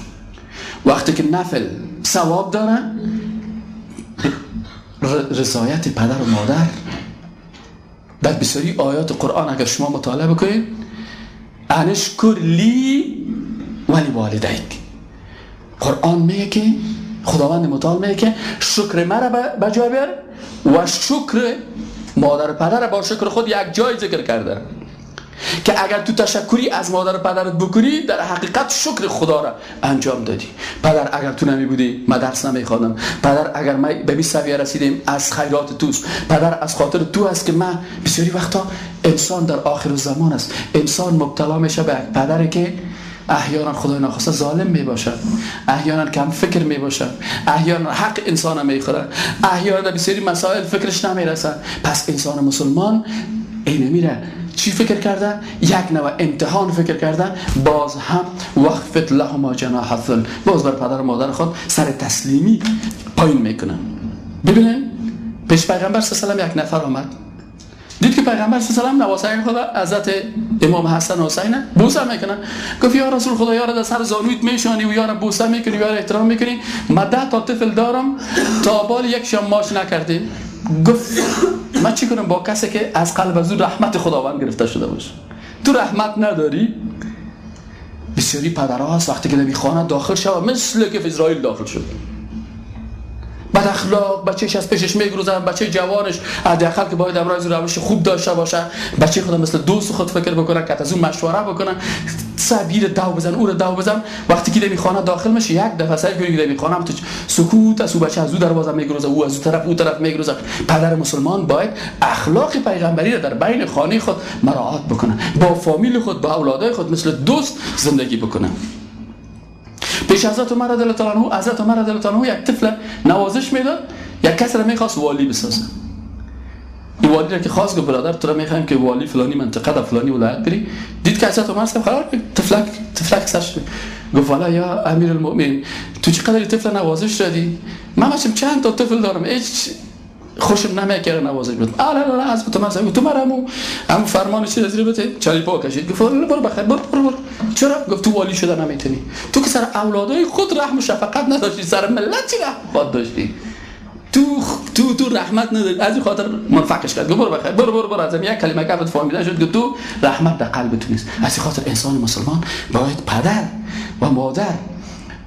وقتی که نفل ثواب داره رضایت پدر و مادر در بسیاری آیات قرآن اگر شما مطالعه بکنید انشکر لی ولی والدیک قرآن میگه که خداوند متعال میگه که شکر مرا به جای بیار و شکر مادر پدر با شکر خود یک جای ذکر کرده. که اگر تو تشکری از مادر پدرت بکنی در حقیقت شکر خدا را انجام دادی. پدر اگر تو نمی بودی من درس نمی خواندم پدر اگر ما به 20 سویه رسیدیم از خیرات توست. پدر از خاطر تو است که من بسیاری وقتا انسان در آخر زمان است. انسان مبتلا میشه به پدری که احیانا خدای ناخواسته ظالم می باشد احیانا کم فکر می باشد احیانا حق انسان می خورد احیانا بسیاری مسائل فکرش نمی رسد پس انسان مسلمان اینه میره. چی فکر کرده؟ یک نوع امتحان فکر کرده باز هم وقفت لهما جناح الذل باز بر پدر و مادر خود سر تسلیمی پایین می‌کنن. ببینین پیش پیغمبر صلی الله یک نفر آمد. دید که پیغمبر صلی الله علیه و نواسه خدا حضرت امام حسن و حسین بوسه می‌کنن. گفت یا رسول خدا یارا در سر زانویت میشانی و یارا بوسه می‌کنی و یارا احترام می‌کنی. من ده تا طفل دارم تا بال یک شماش نکردیم. گفت من چی کنم با کسی که از قلب از رحمت خداوند گرفته شده باشه؟ تو رحمت نداری؟ بسیاری پدرها هست وقتی که نمی خانه داخل شد مثل که اسرائیل داخل شد بد اخلاق بچهش از پیشش میگروزن بچه جوانش. حداقل که باید امروز روش خوب داشته باشه. بچه خود مثل دوست خود فکر بکنه که از اون مشوره بکنن. سبیر دو بزن او رو دو بزن. وقتی که دمی خانه داخل میشه یک دفعه سعی کنی که دمی تو سکوت از او بچه از او دروازه میگروزه او از او طرف او طرف میگروزه. پدر مسلمان باید اخلاق پیغمبری رو در بین خانه خود مراعات بکنه. با فامیل خود با اولادای خود مثل دوست زندگی بکنه. پیش حضرت عمر رضی الله عنه حضرت عمر رضی الله یک طفل نوازش می‌داد یک کس را می‌خواست والی بسازه این والی را که خواست گفت برادر تو را می‌خوایم که والی فلانی منطقه در فلانی ولایت بری دید که حضرت عمر قرار طفلک طفلک سرش گفت والا یا امیر المؤمنین تو چقدر طفل نوازش دادی من چند تا طفل دارم هیچ خوشم نمی‌کرد نوازش بود آره نه از تو مثلا تو مرامو هم فرمان چی از بده. چالی پا کشید. گفت برو بخیر برو برو چرا؟ گفت تو والی شده نمی‌تونی تو که سر اولادای خود رحم و شفقت نداشتی سر ملت چی رحمت داشتی؟ تو تو تو رحمت نداری. از این خاطر منفقش کرد. گفت برو بخیر برو برو برو. از یک کلمه که فهمیدن شد. گفت تو رحمت در قلب تو نیست. از خاطر انسان مسلمان باید پدر و مادر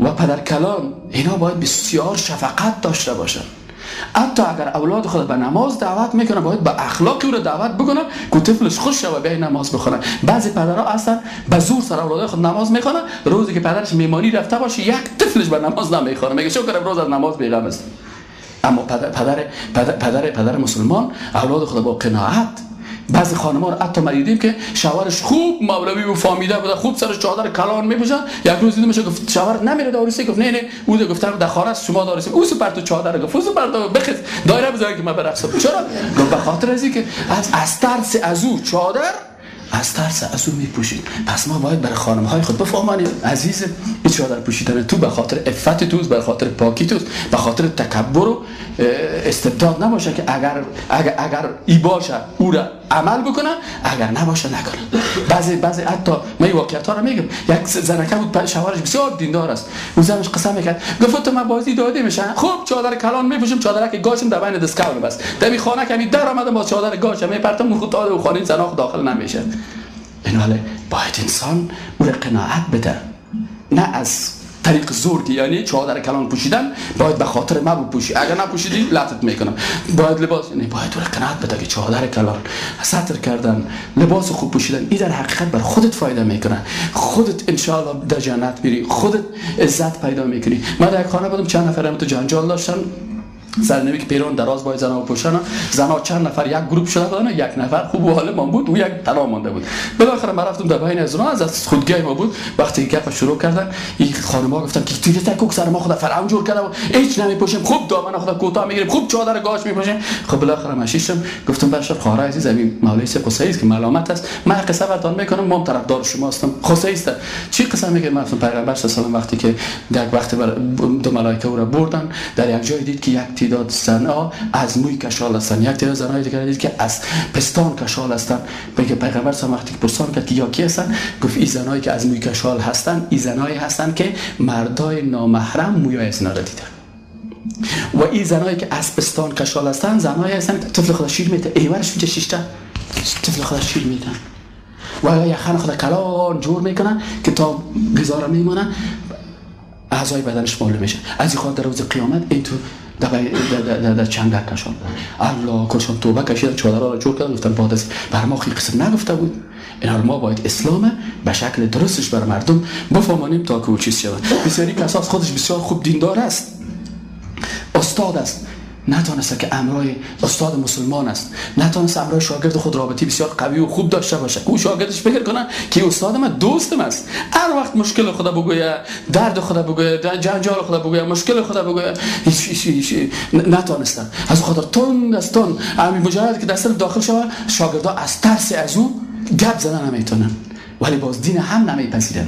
و پدر کلان اینا باید بسیار شفقت داشته باشن. حتی اگر اولاد خود به نماز دعوت می‌کنه باید به اخلاقی او رو دعوت بکنه که طفلش خوش شوه بیای نماز بخونه. بعضی پدرها اصلا به زور سر اولاد خود نماز می‌خونه روزی که پدرش میمانی رفته باشه یک طفلش به نماز نمی‌خونه میگه شکر روز از نماز بیغم است. اما پدر پدر پدر, پدر, پدر مسلمان اولاد خود با قناعت بعضی خانم ها رو حتی مریدیم که شوهرش خوب مولوی و فامیده بوده خوب سرش چادر کلان میپوشن. یک روز دیدم گفت شوهر نمیره داروسی گفت نه نه. او گفتم در خانه شما داروسی او سپر تو چادر گفت او سپر تو بخیز دایره بزن که من برقصم چرا؟ گفت به خاطر از که از از ترس از او چادر از ترس از او میپوشید. پس ما باید برای خانم های خود بفهمانیم عزیز این چادر پوشیدن تو به خاطر افت توست به خاطر پاکی توست به خاطر تکبر و استبداد نباشه که اگر اگر, اگر ای باشه او را عمل بکنن اگر نباشه نکنن بعضی بعضی حتی من واقعیت ها رو میگم. یک زنکه بود شوهرش بسیار دیندار است. او زنش قسم می‌کرد. گفت تو من بازی داده میشن خب چادر کلان میپوشم چادر که گاشم در بین دستکاون بس دمی خانه کمی در آمدم با چادر گاشم. میپرتم خود و خانه زنا داخل نمیشه. این حاله باید انسان او قناعت بده. نه از طریق زور که یعنی چادر کلان پوشیدن باید به خاطر ما بپوشی. اگر نپوشیدی لطت می‌کنم. باید لباس یعنی باید تو قناعت بده که چادر کلان. سطر کردن لباس خوب پوشیدن این در حقیقت بر خودت فایده می‌کنه. خودت انشاءالله در جنت میری. خودت عزت پیدا می‌کنی. من در خانه بودم چند نفرم تو جنجال داشتن. سرنمی که پیران دراز باید زنها پوشن. زنها چند نفر یک گروه شده بودن یک نفر خوب و حال ما بود و یک تنها مانده بود. بالاخره ما رفتم در بین از اونها از خودگاه ما بود. وقتی گپ شروع کردن خانم ها گفتن که تیر تکوک سر ما خدا فرعون جور کرده و هیچ نمی پوشیم. خوب دامن خدا کوتاه می‌گیریم خوب چادر گاش میپوشیم خب بالاخره مشیشم گفتم برش خواهر عزیز همین مولوی سه قصه که ملامت است. من قصه براتون می‌کنم. ما طرفدار شما هستم. قصه چی قصه میگه؟ من پیغمبر الله وقتی که در وقت دو ملائکه او را بردن در یک جای دید که یک تعداد زنها از موی کشال هستن. یک تعداد زنهای دیگر دید که از پستان کشال هستن. بگه پیغمبر صلی وقتی پرسان کرد که یا کی هستن گفت این زنهایی که از موی کشال هستن این زنهایی هستن که مردای نامحرم موی از را دیدن. و این زنهایی که از پستان کشال هستن زنهایی هستن. طفل خدا شیر میده. ایورش میشه شیشته طفل خدا شیر میدن و یخن خدا کلان جور می‌کنن که تا گزاره میمونن اعضای بدنش معلوم میشه. از این خاطر روز قیامت این تو در در چنگک کشان الله کلشان توبه کشید چادر را جور کرد گفتن بعد از بر ما قصه نگفته بود این ما باید اسلام به شکل درستش بر مردم بفهمانیم تا که چیز شود بسیاری کساس خودش بسیار خوب دیندار است استاد است نتانسته که امرای استاد مسلمان است. نتانسته امرای شاگرد خود رابطی بسیار قوی و خوب داشته باشه. او شاگردش فکر کنه که استاد من دوستم است. هر وقت مشکل خدا بگویه درد خدا بگویه جنجال خدا بگویه مشکل خدا بگویه نتانسته از خاطر تون از تون. همین مجرد که دست داخل شوه شاگردا از ترس از او گپ زدن نمی‌تونن. ولی باز دین هم نمیپذیرن.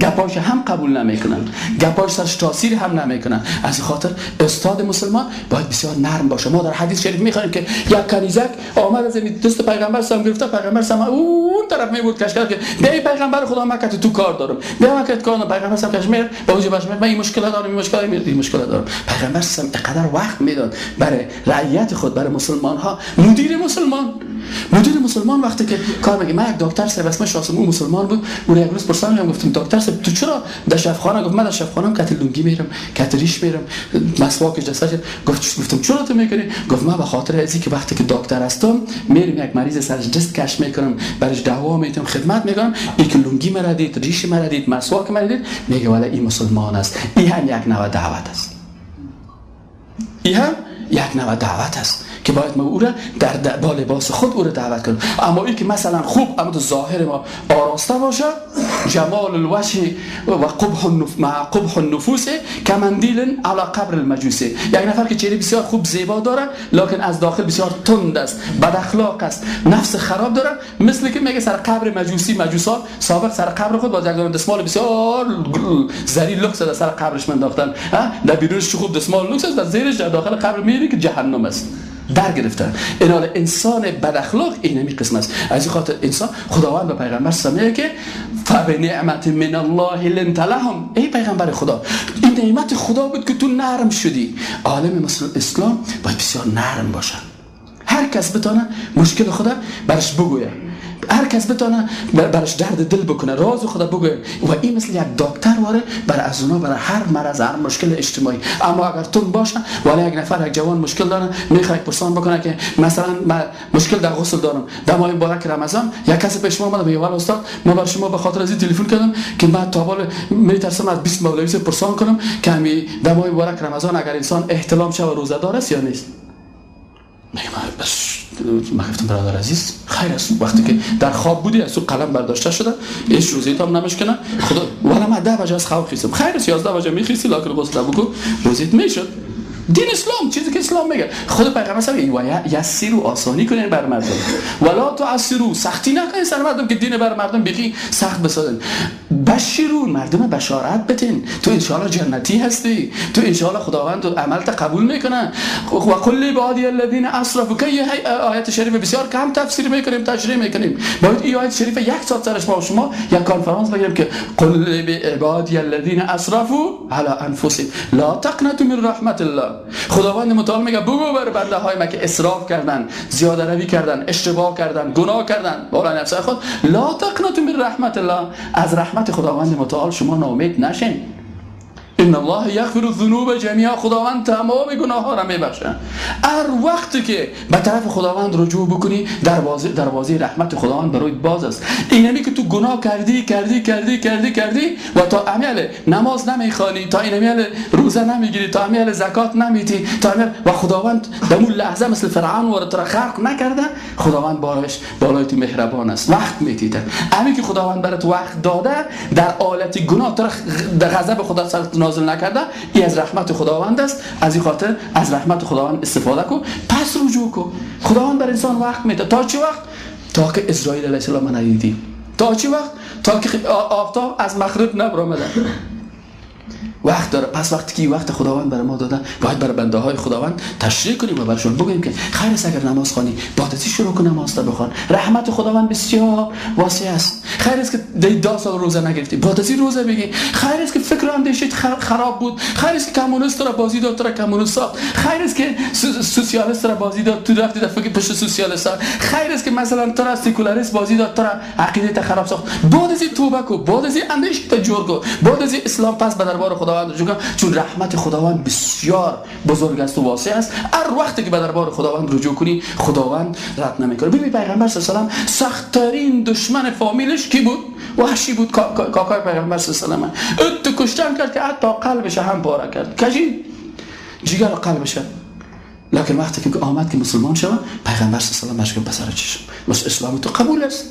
گپاش هم قبول نمی‌کنن. گپاش سرش تاثیر هم نمی‌کنن. از خاطر استاد مسلمان باید بسیار نرم باشه. ما در حدیث شریف می‌خوانیم که یک کنیزک آمد از دست پیغمبر سلام گرفته پیغمبر سلام اون طرف می بود کش کرد که بی پیغمبر خدا مکت تو کار دارم. بیا مکت کار پیغمبر سلام کشمیر با وجه باش من این مشکل دارم این مشکل دارم این مشکل دارم پیغمبر سلام قدر وقت می‌داد برای رعیت خود برای مسلمان ها مدیر مسلمان مدیر مسلمان وقتی که کار میگه من یک دکتر سه اسمش شاسمو مسلمان بود. اون یک روز پرسیدم گفتم دکتر سه تو چرا در شفخانه گفت من در شفخانه کت لونگی میرم کت ریش میرم. مسواک جسد گفت گفتم چرا تو می‌کنی؟ گفت من به خاطر ازی که وقتی که دکتر هستم میرم یک مریض سرش دست کش می‌کنم. برش دعوا می‌تونم خدمت می‌کنم. که لونگی مرا دید ریش مرا دید مسواک مرا دید میگه ولی این مسلمان است. این هم یک نوع دعوت است. این هم یک نوع دعوت است. که باید ما او را در با لباس خود او را دعوت کنیم. اما این که مثلا خوب اما ظاهر ما آراسته باشه جمال الوجه و قبح. مع قبح النفوس کمندیل علی قبر المجوسی یک نفر که چهره بسیار خوب زیبا داره لکن از داخل بسیار تند است بد اخلاق است نفس خراب داره. مثل که میگه سر قبر مجوسی مجوسا سابق سر قبر خود با یک دستمال بسیار زری لوکس سر قبرش منداختن در بیرونش خوب دستمال لوکس است در زیرش در داخل قبر میری که جهنم است. در گرفتن این حال انسان بد اخلاق اینمی قسم است. از این خاطر انسان خداوند به پیغمبر سمیه که فبنعمت من الله لنت لهم ای پیغمبر خدا این نعمت خدا بود که تو نرم شدی. عالم اسلام باید بسیار نرم باشن هر کس بتانه مشکل خدا برش بگویه هر کس بتونه برش درد دل بکنه راز خدا بگه و این مثل یک دکتر واره بر از اونا برای هر مرض هر مشکل اجتماعی. اما اگر تون باشه ولی یک نفر یک جوان مشکل داره می‌خواد پرسان بکنه که مثلا من مشکل در غسل دارم. در ماه مبارک رمضان یک کسی پیش ما اومد میگه ولی استاد ما بر شما به خاطر از تلفن کردم که من تا حالا میترسم از 20 مولوی پرسان کنم که همین در ماه مبارک رمضان اگر انسان احتلام شود روزه دار است یا نیست؟ میگم بس. گفتم برادر عزیز. خیر است وقتی که در خواب بودی از تو قلم برداشته شده. هیچ روزیت هم نمشکنه خدا ولی من ده بجه از خواب خیستم خیر است 11 بجه میخیستی لکن غسل بکن. روزیت می‌شد. دین اسلام چیزی که اسلام میگه. خود پیغمبر صلی الله یسیر و آسانی کنین بر مردم. ولا تو اسرو سختی نکنین سر مردم که دین بر مردم بگی سخت بسازن بشیرو مردم بشارت بتین. تو ان جنتی هستی. تو ان خداوند عملت قبول می‌کنه. و کل عبادی الذين اسرفوا. که آیت شریف بسیار کم تفسیر می‌کنیم تشریح می‌کنیم. باید این آیت شریف یک ساعت سرش با شما یک کانفرانس بگیریم که قل عبادی الذين اسرفوا على انفسهم. لا تقنطوا من رحمت الله. خداوند متعال میگه بگو بر بنده های ما که اسراف کردن زیاده روی کردن اشتباه کردن گناه کردن. بالا نفس خود لا تقنطوا من رحمت الله. از رحمت خداوند متعال شما ناامید نشین. ان الله یغفر الذنوب جميعا. خداوند تمام گناه ها را میبخشه هر وقتی که به طرف خداوند رجوع بکنی دروازه دروازه رحمت خداوند برای باز است. اینمی که تو گناه کردی کردی کردی کردی کردی و تا عمل نماز نمی‌خوانی تا این روزه نمی‌گیری تا عمل زکات نمیتی تا و خداوند در اون لحظه مثل فرعون و را خلق نکرده خداوند بالایش بالای تو مهربان است. وقت میتیده. همین که خداوند برات وقت داده در حالت گناه تو در غضب خدا نازل نکرده این از رحمت خداوند است. از این خاطر از رحمت خداوند استفاده کن. پس رجوع کن. خداوند بر انسان وقت میده تا چه وقت؟ تا که اسرائیل علیه السلام ندیدی تا چه وقت؟ تا که آفتاب از مغرب نبرآمده وقت داره. پس وقتی که وقت خداوند برای ما داده. باید برای بنده های خداوند تشریح کنیم و برشون بگیم که خیر است اگر نماز خوانی. بعد شروع کن نماز بخوان. رحمت خداوند بسیار واسع است. خیر است که ده سال روزه نگرفتی بعد روزه بگی خیر است که فکر اندیشت خراب بود. خیر است که کمونیست را بازی داد تو کمونیست ساخت. خیر است که سوسیالیست را بازی داد. تو رفتی در فکر پشت سوسیالیست خیر است که مثلا تو را سکولاریست بازی داد. تو را عقیده خراب ساخت. بعد از توبه کو بعد از اندیشه جور کو بعد از اسلام پس به دربار خدا خداوند چون رحمت خداوند بسیار بزرگ است و واسع است. هر وقتی که به دربار خداوند رجوع کنی خداوند رد نمی‌کنه. ببین پیغمبر صلی الله علیه و سختترین دشمن فامیلش کی بود؟ وحشی بود کاکای پیغمبر صلی الله علیه و ات کشتن کرد که حتی قلبش هم پاره کرد. کجی؟ جگر قلبش لکن وقتی که آمد که مسلمان شد پیغمبر صلی الله علیه و آله چشم. بس اسلام تو قبول است.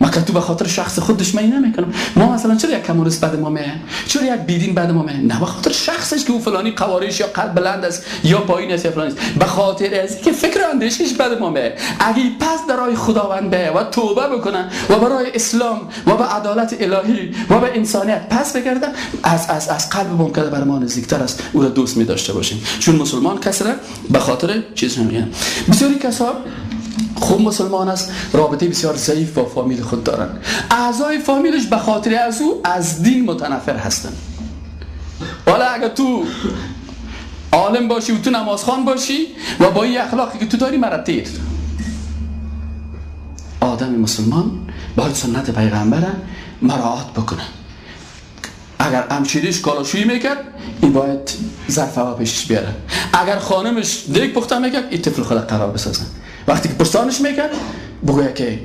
ما تو به خاطر شخص خود دشمنی نمی‌کنم؟ ما مثلا چرا یک کمونیست بعد ما میه چرا یک بیدین بعد ما میه نه به خاطر شخصش که او فلانی قوارش یا قلب بلند است یا پایین است یا فلانی است. به خاطر از که فکر اندیشش بعد ما میه اگه پس در راه خداوند به و توبه بکنن و برای اسلام و به عدالت الهی و به انسانیت پس بگردن از از از قلب ممکنه بر ما نزدیکتر است. او را دوست می داشته باشیم. چون مسلمان کسی به خاطر چیز نمیگن بسیاری کسا خوب مسلمان است. رابطه بسیار ضعیف با فامیل خود دارن اعضای فامیلش به خاطر از او از دین متنفر هستن حالا اگر تو عالم باشی و تو نمازخان باشی و با این اخلاقی که تو داری مرتیر آدم مسلمان باید سنت پیغمبر مراعات بکنه. اگر امشیریش کالاشویی می‌کرد این باید ظرف هوا بیاره. اگر خانمش دیگ پخته می‌کرد این طفل خود قرار بسازن وقتی که پرسانش می‌کرد بگویا که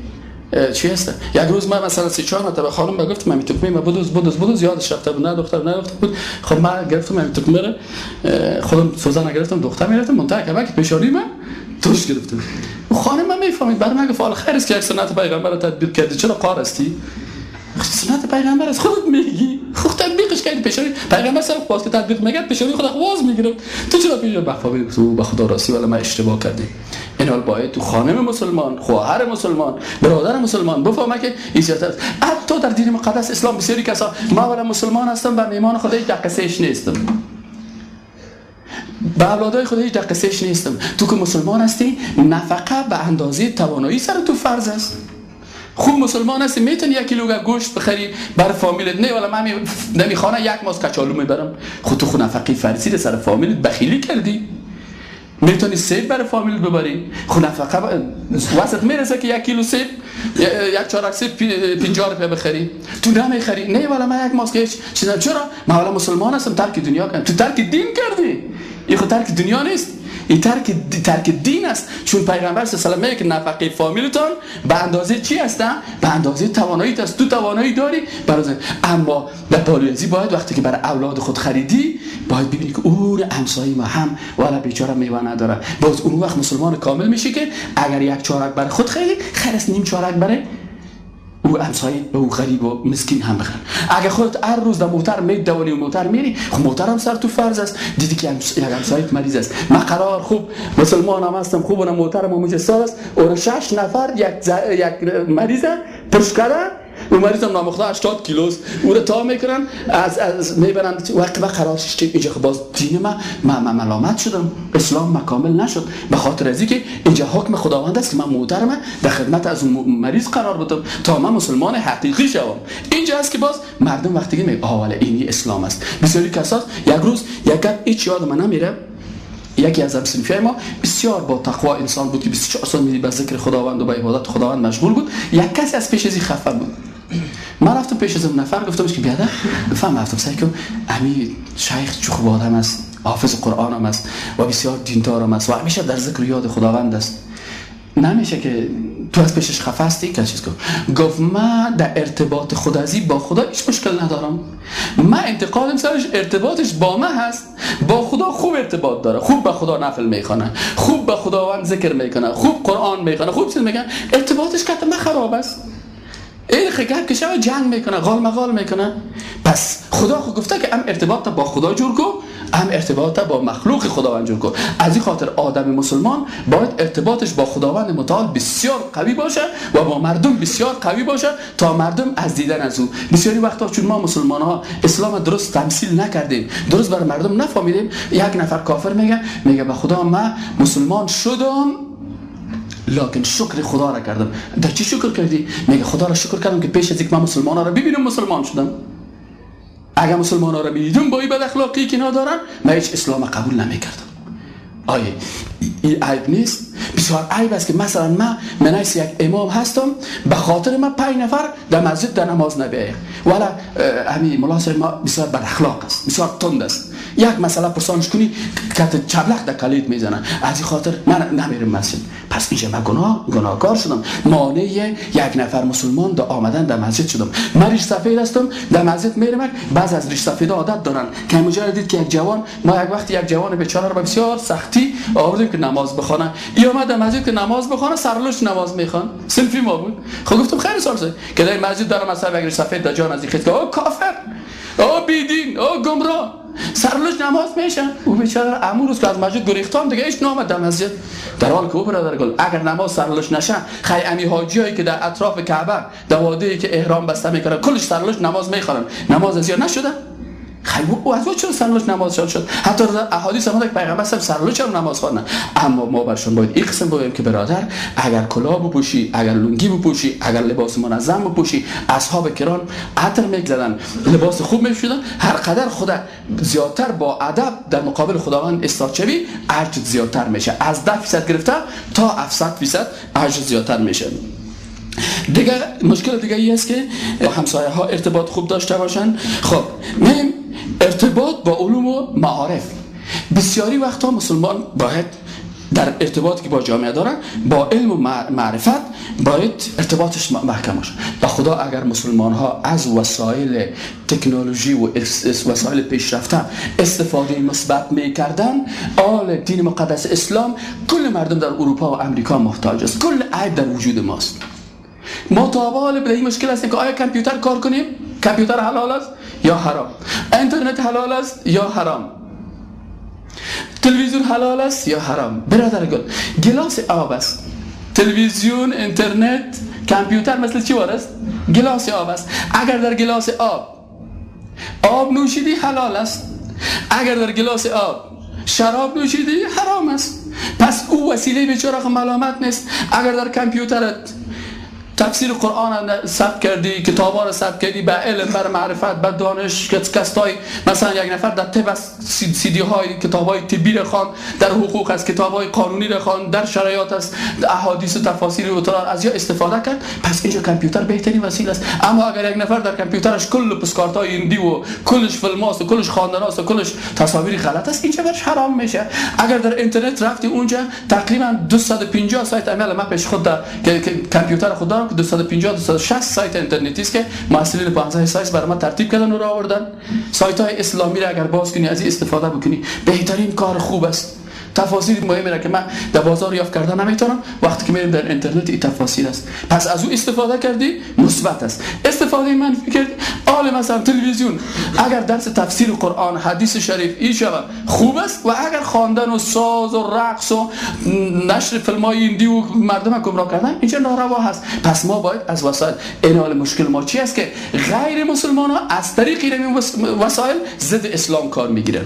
چی هست یک روز من مثلا سه چهار مرتبه خانم به گفتم من توکمی ما بدوز بدوز بدوز یادش رفته بود نه دختر نه دختر بود. خب من گرفتم من توکمی رو خودم سوزن گرفتم دختر می‌رفتم منتها که وقتی پیشانی من توش گرفتم. خانم من می‌فهمید برای من گفت خیر است که یک سنت پیغمبر تدبیر کردی چرا قار هستی؟ سنت پیغمبر از خودت میگی؟ خود تطبیقش کردی. پیشانی پیغمبر صرف باز که تطبیق میگه پیشانی خود واز می‌گیره تو چرا پیش بخفا تو به خدا راستی ولی من اشتباه کردی. این حال باید تو خانم مسلمان خواهر مسلمان برادر مسلمان بفهمه که این است. حتی در دین مقدس اسلام بسیاری کسا ما ولی مسلمان هستم و میمان خدا هیچ دقیقه نیستم. به اولادای خدا هیچ دقیقه نیستم. تو که مسلمان هستی نفقه به اندازه توانایی سر تو فرض است. خوب مسلمان هستی؟ می‌تونی یک کیلو گوشت بخری بر فامیلت؟ نه ولی من نمی‌خوانه یک ماس کچالو می‌برم. خود تو خود نفقی فرسی سر فامیلت بخیلی کردی. می‌تونی سیب برای فامیل ببری. خب نفقه وسط می‌رسه که یک کیلو سیب یک چارک سیب 50 روپیه بخری. تو نمی‌خری نه والا من یک ماسک چیزا چرا؟ من والا مسلمان هستم ترک دنیا کردم. تو ترک دین کردی. این خود ترک دنیا نیست. این ترک ترک دین است. چون پیغمبر صلی الله علیه و که نفقه فامیلتان به اندازه چی هستن؟ به اندازه توانایی است. تو توانایی داری برای اما به پالیزی باید وقتی که برای اولاد خود خریدی باید ببینی که اون همسایه ما هم والا بیچاره میوه نداره. باز اون وقت مسلمان کامل میشه که اگر یک چارک برای خود خریدی خرس نیم چارک برای او همسایه به او غریب و مسکین هم بخر اگه خودت هر روز در موتر می دوانی و موتر میری خب موتر هم سر تو فرض است. دیدی که یک همسایه مریض است. من قرار خوب مسلمان هم هستم خوب و موتر هم مجسال است. اور شش نفر یک, یک مریض پرش و مریض هم نامخدا 80 کیلوست. او رو تا می‌کنن از از می‌برن وقت و قرار شد اینجا خب باز دین ما من ملامت شدم. اسلام مکامل نشد. به خاطر از که اینجا حکم خداوند است که من محترمه در خدمت از اون مریض قرار بدم تا من مسلمان حقیقی شوم. اینجا است که باز مردم وقتی که میگه آه اینی اسلام است. بسیاری کسات یک روز یک هیچ یاد من نمیره. یکی از همسنفی ما بسیار با تقوا انسان بود که 24 سال به ذکر خداوند و به عبادت خداوند مشغول بود. یک کسی از پیش ازی خفه بود. من رفتم پیش از نفر گفتم که بیاده فهم رفتم سعی کنم امی شیخ خوب آدم است حافظ قرآن هم است و بسیار دیندار هم است و همیشه در ذکر یاد خداوند است. نمیشه که تو از پیشش خفه هستی؟ که چیز کن. گفت من در ارتباط خدازی با خدا هیچ مشکل ندارم. من انتقادم سرش ارتباطش با من هست. با خدا خوب ارتباط داره. خوب به خدا نفل می‌خونه. خوب به خداوند ذکر می‌کنه. خوب قرآن می‌خونه. خوب چیز می‌کنه ارتباطش که من خراب است. این خگب که شما جنگ می‌کنه غال می‌کنه. پس خدا خود گفته که ام ارتباط با خدا جور کو ام ارتباط با مخلوق خداوند جور کو. از این خاطر آدم مسلمان باید ارتباطش با خداوند متعال بسیار قوی باشه و با مردم بسیار قوی باشه تا مردم از دیدن از او. بسیاری وقتا چون ما مسلمان ها اسلام درست تمثیل نکردیم درست بر مردم نفهمیدیم یک نفر کافر میگه میگه به خدا من مسلمان شدم. لکن شکر خدا را کردم. در چی شکر کردی؟ میگه خدا را شکر کردم که پیش از یک من مسلمان را ببینم مسلمان شدم. اگر مسلمان را می‌دیدم با این بد اخلاقی که ندارن من هیچ اسلام قبول نمی‌کردم. آیه این عیب نیست. بسیار عیب است که مثلا من منیس یک امام هستم به خاطر من پنج نفر در مسجد در نماز نبیه. ولی همین ملاس ما بسیار بد اخلاق است بسیار تند است. یک مسئله پرسانش کنی که چبلق در کلید می‌زنن. از این خاطر من نمیرم مسجد. پس اینجا من گناه گناهکار شدم. مانع یک نفر مسلمان در آمدن در مسجد شدم. من ریش سفید هستم در مسجد میرم بعض از ریش سفید عادت دارن. که مجرد دید که یک جوان ما یک وقت یک جوان بیچاره رو بسیار سختی آوردیم که نماز بخونه ای اومد در مسجد که نماز بخونه سرلوش نماز می‌خوان. سنفی ما بود. خب گفتم خیلی سال که در مسجد دارم مثلا یک ریش سفید در جان از این که او کافر او بیدین او گمراه. سرلوش نماز میشن او بیچاره امروز که از مسجد گریختان دیگه هیچ نامد در مسجد. در حال که او برادر گل اگر نماز سرلوش نشه خی امی هایی که در اطراف کعبه در وادی که احرام بسته می‌کنن کلش سرلوش نماز می‌خوانن نماز از نشده. خیلی او از چرا سرلوش نماز شد شد؟ حتی احادیث ما که پیغمبر صاحب سرلوش هم نماز خوانن اما ما برشون باید این قسم بگیم که برادر اگر کلاه بپوشی اگر لنگی بپوشی اگر لباس منظم بپوشی. اصحاب کرام عطر میگذدن لباس خوب می‌شدن هر قدر خدا زیادتر با ادب در مقابل خداوند استاد اجر زیادتر میشه. از 10 درصد گرفته تا 700 درصد اجر زیادتر میشه. دیگه مشکل دیگه ای است که همسایه ها ارتباط خوب داشته باشن. خب میم ارتباط با علوم و معارف. بسیاری وقتها مسلمان باید در ارتباطی که با جامعه دارن با علم و معرفت باید ارتباطش محکم باشه. و خدا اگر مسلمان ها از وسایل تکنولوژی و وسایل پیشرفته استفاده مثبت می‌کردن آل دین مقدس اسلام کل مردم در اروپا و امریکا محتاج است. کل عیب در وجود ماست. ما تا حال به این مشکل هستیم که آیا کامپیوتر کار کنیم؟ کامپیوتر حلال است یا حرام؟ اینترنت حلال است یا حرام؟ تلویزیون حلال است یا حرام؟ برادر گل گلاس آب است. تلویزیون اینترنت کامپیوتر مثل چی است؟ گلاس آب است. اگر در گلاس آب آب نوشیدی حلال است. اگر در گلاس آب شراب نوشیدی حرام است. پس او وسیله بیچاره ملامت نیست. اگر در کامپیوترت تفسیر قرآن ثبت کردی کتاب ها رو ثبت کردی به علم بر معرفت به دانش کستای مثلا یک نفر در طب سی دی های کتاب های طبی خان در حقوق از کتاب های قانونی خان در شرایط است احادیث و تفاسیر و از یا استفاده کرد پس اینجا کامپیوتر بهترین وسیله است. اما اگر یک نفر در کامپیوترش کل پسکارت های ایندی و کلش فیلم و کلش خواندن و کلش تصاویر غلط است اینجا برش حرام میشه. اگر در اینترنت رفتی اونجا تقریبا 250 سایت عمل ما پیش خود در کامپیوتر خود دارم 250 260 سایت اینترنتی است که مسئولین 15 سایت برای ما ترتیب کردن و را آوردن. سایت های اسلامی را اگر باز کنی از استفاده بکنی. بهترین کار خوب است. تفاصیل مهمی را که من در بازار یافت کردن نمی‌تونم. وقتی که میریم در اینترنت این تفاصیل است. پس از او استفاده کردی مثبت است. استفاده منفی کردی آل مثلا تلویزیون. اگر درس تفسیر قرآن حدیث شریف این شود خوب است و اگر خواندن و ساز و رقص و نشر فیلم های ایندی و مردم گمراه کردن اینجا ناروا هست. پس ما باید از وسایل این مشکل ما چی است که غیر مسلمان ها از طریق این وسایل ضد اسلام کار می‌گیرن؟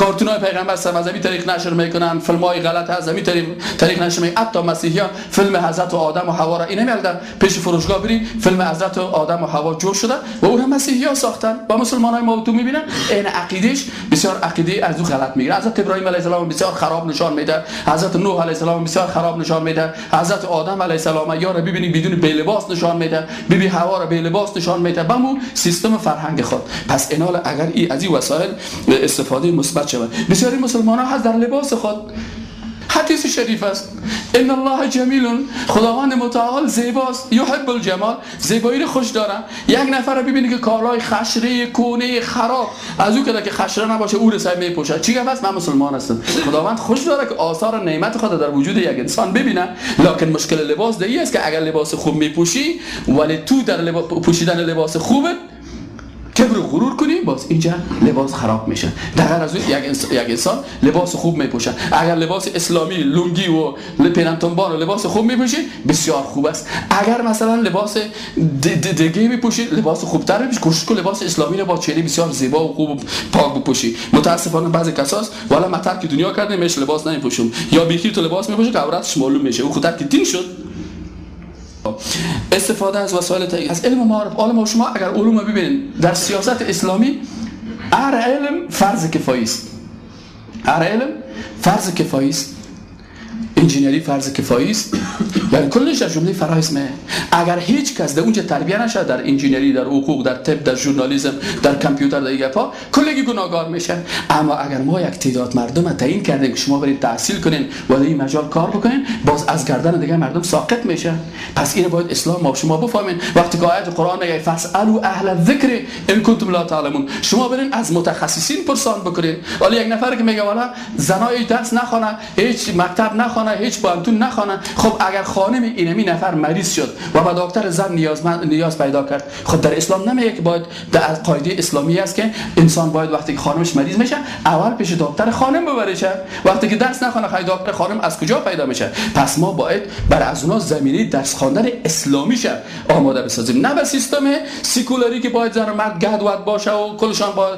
کارتون های پیغمبر سم از طریق نشر می‌کنن فیلم های غلط از همین طریق طریق نشر می‌کنن. حتی مسیحیان فیلم حضرت آدم و حوا را اینا میگن در پیش فروشگاه بری فیلم حضرت آدم و حوا جور شده و اون هم مسیحیان ساختن. با مسلمان های ما تو می‌بینن. این عقیدهش بسیار عقیده از او غلط می‌گیره. حضرت ابراهیم علیه السلام بسیار خراب نشان میده. حضرت نوح علیه السلام بسیار خراب نشان میده. حضرت آدم علیه السلام یا را ببینید بدون به لباس نشان میده. بیبی حوا را به لباس نشان میده. بمو سیستم فرهنگ خود. پس اینال اگر ای از این وسایل استفاده مثبت شود. بسیاری مسلمان ها هست در لباس خود. حدیث شریف است. ان الله جمیل. خداوند متعال زیباست. یحب الجمال. زیبایی رو خوش داره یک نفر رو ببینی که کالای خشره کونه خراب. از او که خشره نباشه او رو سعی میپوشه. چی است من مسلمان هستم. خداوند خوش داره که آثار نعمت خود در وجود یک انسان ببینه. لکن مشکل لباس دی است که اگر لباس خوب میپوشی ولی تو در لباس پوشیدن لباس خوبت کبر و غرور کنی باز اینجا لباس خراب میشه. در از یک, یک انسان لباس خوب میپوشه اگر لباس اسلامی لونگی و پینتونبان و لباس خوب میپوشی بسیار خوب است. اگر مثلا لباس دیگه میپوشی لباس خوبتر میپوشی کوشش کن لباس اسلامی رو با چهره بسیار زیبا و خوب و پاک بپوشی. متاسفانه بعضی کساس والا متر که دنیا کرده میش لباس نمیپوشم یا بیخی تو لباس میپوشه که عورتش معلوم میشه. او خودت که دین شد. استفاده از وسایل تایید از علم معارف عالم شما اگر علوم ببینید در سیاست اسلامی هر علم فرض کفایی است. هر علم فرض کفایی است. انجینری فرض کفایی است. یعنی کلش در جمله فرایض مه اگر هیچ کس در اونجا تربیه نشه در انجینری در حقوق در طب در ژورنالیسم در کامپیوتر در پا کلگی گناهگار میشن. اما اگر ما یک تعداد مردم تعیین کردیم که شما برید تحصیل کنین و در این مجال کار بکنین باز از گردن دیگه مردم ساقط میشه پس این باید اسلام ما شما بفهمین. وقتی که آیت قرآن میگه فاسالو اهل الذکر ان کنتم لا تعلمون. شما برین از متخصصین پرسان بکنین. ولی یک نفر که میگه والا زنای درس نخونه هیچ مکتب نخونه هیچ بانتون نخونه خب اگر خانم اینمی نفر مریض شد و با دکتر زن نیاز نیاز پیدا کرد. خب در اسلام نمیگه که باید در قاعده اسلامی است که انسان باید وقتی که خانمش مریض میشه اول پیش دکتر خانم ببرشه. وقتی که درس نخونه خیلی دکتر خانم از کجا پیدا میشه؟ پس ما باید بر از اونها زمینه درس خواندن اسلامی شه. آماده بسازیم. نه به سیستم سیکولاری که باید زن و مرد گدوت باشه و کلشان با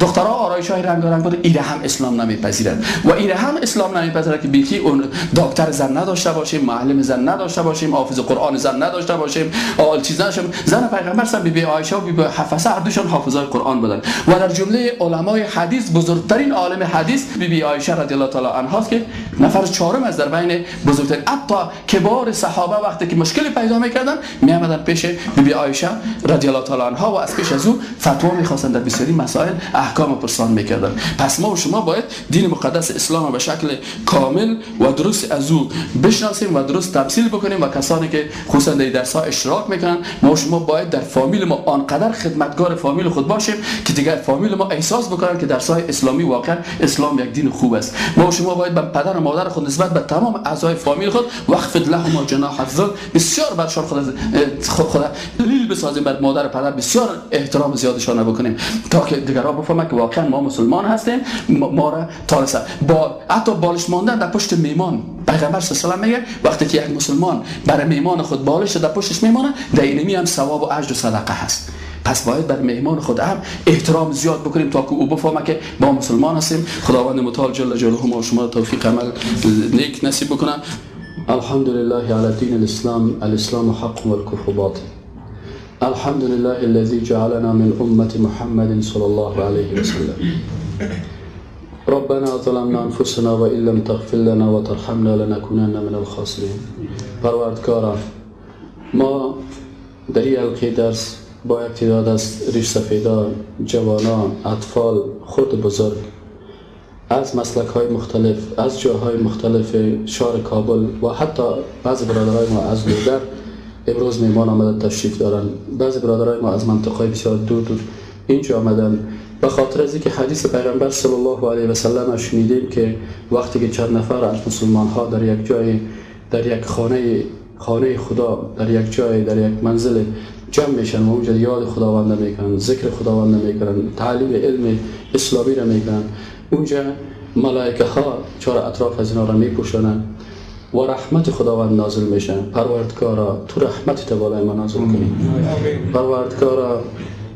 دخترها آرایش های رنگ رنگ بود ایره هم اسلام نمیپذیرن و ایره هم اسلام نمیپذیره که اون دکتر زن نداشته باشیم معلم زن نداشته باشیم حافظ قرآن زن نداشته باشیم آل چیز نداشته زن پیغمبر سم بی بی عایشه و بی بی حفصه هر دوشون حافظای قرآن بودن. و در جمله علمای حدیث بزرگترین عالم حدیث بی بی عایشه رضی الله تعالی عنها که نفر چهارم از در بین بزرگترین حتی کبار صحابه وقتی که مشکل پیدا می‌کردن می آمدن پیش بی بی عایشه رضی الله تعالی عنها و از پیش از او فتوا می‌خواستن در بسیاری مسائل احکام پرسان می‌کردن. پس ما و شما باید دین مقدس اسلام به شکل کامل و درست از او بشناسیم و درست تفصیل بکنیم و کسانی که خصوصا در درس ها اشتراک می‌کنن ما شما باید در فامیل ما آنقدر خدمتگار فامیل خود باشیم که دیگر فامیل ما احساس بکنن که درس های اسلامی واقعا اسلام یک دین خوب است. ما شما باید به پدر و مادر خود نسبت به تمام اعضای فامیل خود وقف لهم جناح الذل. بسیار برشان خود خود دلیل بسازیم بر مادر و پدر بسیار احترام زیادشان بکنیم. تا که دیگران بفهمن که واقعا ما مسلمان هستیم ما را تارسه با حتی بالش ماندن پشت میمان. پیغمبر صلی الله میگه وقتی که یک مسلمان برای میمان خود بالش در پشتش میمانه در اینمی هم ثواب و اجر و صدقه هست. پس باید بر مهمان خود هم احترام زیاد بکنیم تا که او بفهمه که ما مسلمان هستیم. خداوند متعال جل جلاله ما شما توفیق عمل نیک نصیب بکنه. الحمد لله على دين الاسلام الاسلام حق والكفر باطل. الحمد لله الذي جعلنا من امه محمد صلى الله عليه وسلم ربنا ظلمنا انفسنا و ان لم تغفر لنا و ترحمنا لنكونن من الخاسرین پروردگارا ما در این حلقه درس با یک تعداد از ریش سفیدان جوانان اطفال خود بزرگ از مسلک های مختلف از جاهای مختلف شهر کابل و حتی بعض برادرای ما از لودر امروز میمان آمده تشریف دارن بعض برادرای ما از منطقه بسیار دور دور اینجا آمدن. به خاطر از اینکه حدیث پیغمبر صلی الله علیه و سلم شنیدیم که وقتی که چند نفر از مسلمان ها در یک جای در یک خانه خانه خدا در یک جای در یک منزل جمع میشن و اونجا یاد خداوند می‌کنن ذکر خداوند می‌کنن تعلیم علم اسلامی را می‌کنن اونجا ملائکه ها چهار اطراف از اینا را میپوشنن و رحمت خداوند نازل میشن پروردگارا تو رحمت تو بالای ما نازل کنی. پروردگارا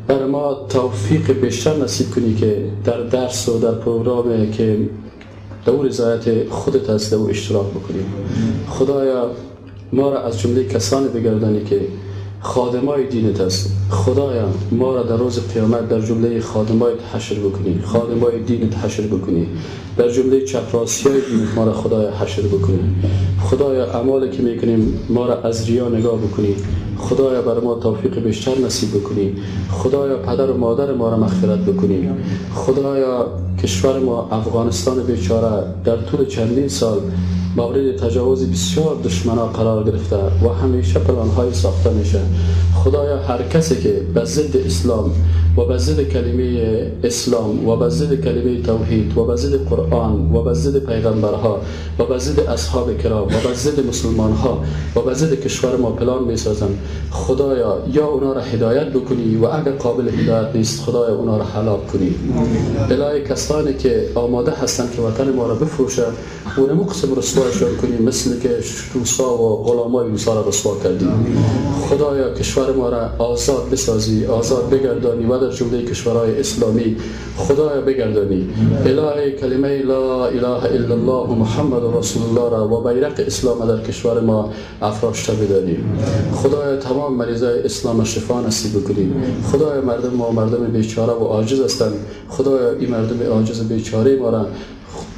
بر ما توفیق بیشتر نصیب کنی که در درس و در پروگرام که دور رضایت خودت است و اشتراک بکنیم خدایا ما را از جمله کسانی بگردانی که خادمای دینت است خدایا ما را در روز قیامت در جمله خادمای حشر بکنی. خادمای دینت حشر بکنی. در جمله چپراسی های ما را خدایا حشر بکنی خدایا اعمالی که می‌کنیم ما را از ریا نگاه بکنی. خدایا بر ما توفیق بیشتر نصیب بکنی. خدایا پدر و مادر ما را مغفرت بکنی. خدایا کشور ما افغانستان بیچاره در طول چندین سال مورد تجاوز بسیار دشمنا قرار گرفته و همیشه پلان های ساخته میشه. خدایا هر کسی که به ضد اسلام و به ضد کلمه اسلام و به ضد کلمه توحید و به ضد قرآن و به ضد پیغمبرها و به ضد اصحاب کرام و به ضد مسلمان ها و به ضد کشور ما پلان می‌سازن خدایا یا اونا را هدایت بکنی و اگر قابل هدایت نیست خدایا اونا را هلاک کنی. الهی کسانی که آماده هستند که وطن ما را بفروشن اونمو قسم رسوایشان کنی مثل که روسا و غلامای روسا را رسوا کردی. خدایا کشور ما را آزاد بسازی آزاد بگردانی و در جمله کشورهای اسلامی خدایا بگردانی. الهی کلمه لا اله الا الله محمد رسول الله را و بیرق اسلام در کشور ما افراشته بداری خدایا تمام مریضای اسلام شفا نصیب کنی خدایا مردم ما مردم بیچاره و عاجز هستند. خدایا این مردم عاجز بیچاره ما را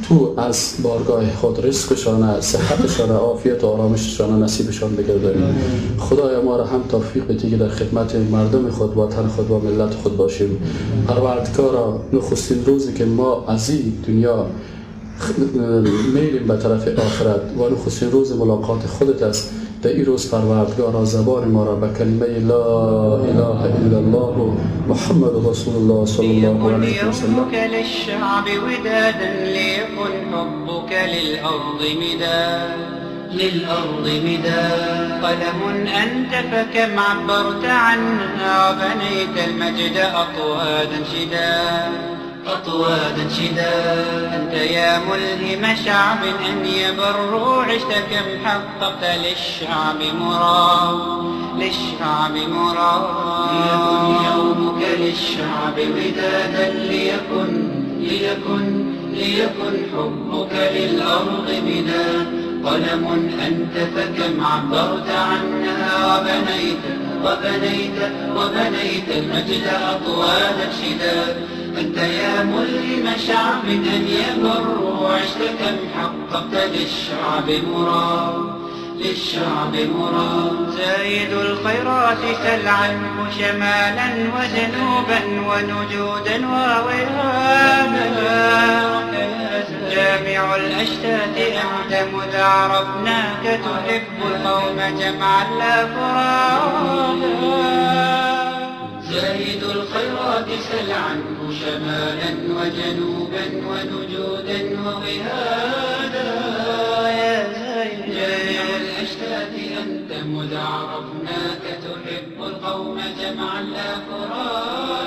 تو از بارگاه خود رزقشان صحتشان عافیت و آرامششان نصیبشان بگردانی خدایا ما را هم توفیق بدی که در خدمت مردم خود وطن خود و ملت خود باشیم. پروردگارا نخستین روزی که ما از این دنیا میریم به طرف آخرت و نخستین روز ملاقات خودت است. در این روز پروردگار زبان ما را به کلمه لا إله إلا الله محمد رسول الله صلی الله علیه و سلم للشعب ودادا ليكن حبك للأرض مداد. للأرض مداد. قلم أنت فكم عبرت عنها وبنيت المجد أطوادا شداد. أطوادا شداد أنت يا ملهم شعب أن يبروا عشت كم حققت للشعب مراد. للشعب مراد. ليكن يومك للشعب ودادا ليكن ليكن ليكن حبك للأرض مداد قلم أنت فكم عبرت عنها وبنيت وبنيت وبنيت المجد أطوالا شداد أنت يا ملهم شعب أن يبر وعشت كم حققت للشعب مراد. للشعب مراد. زايد الخيرات سل عنه شمالا وجنوبا ونجودا ووهابا. جامع الأشتات أنت مذ عرفناك تحب القوم جمعا لا فرادا زايد الخيرات سل عنه شمالا وجنوبا ونجودا وغهادا. يا زايد جامع الأشتات أنت مذ عرفناك تحب القوم جمعا لا فرادا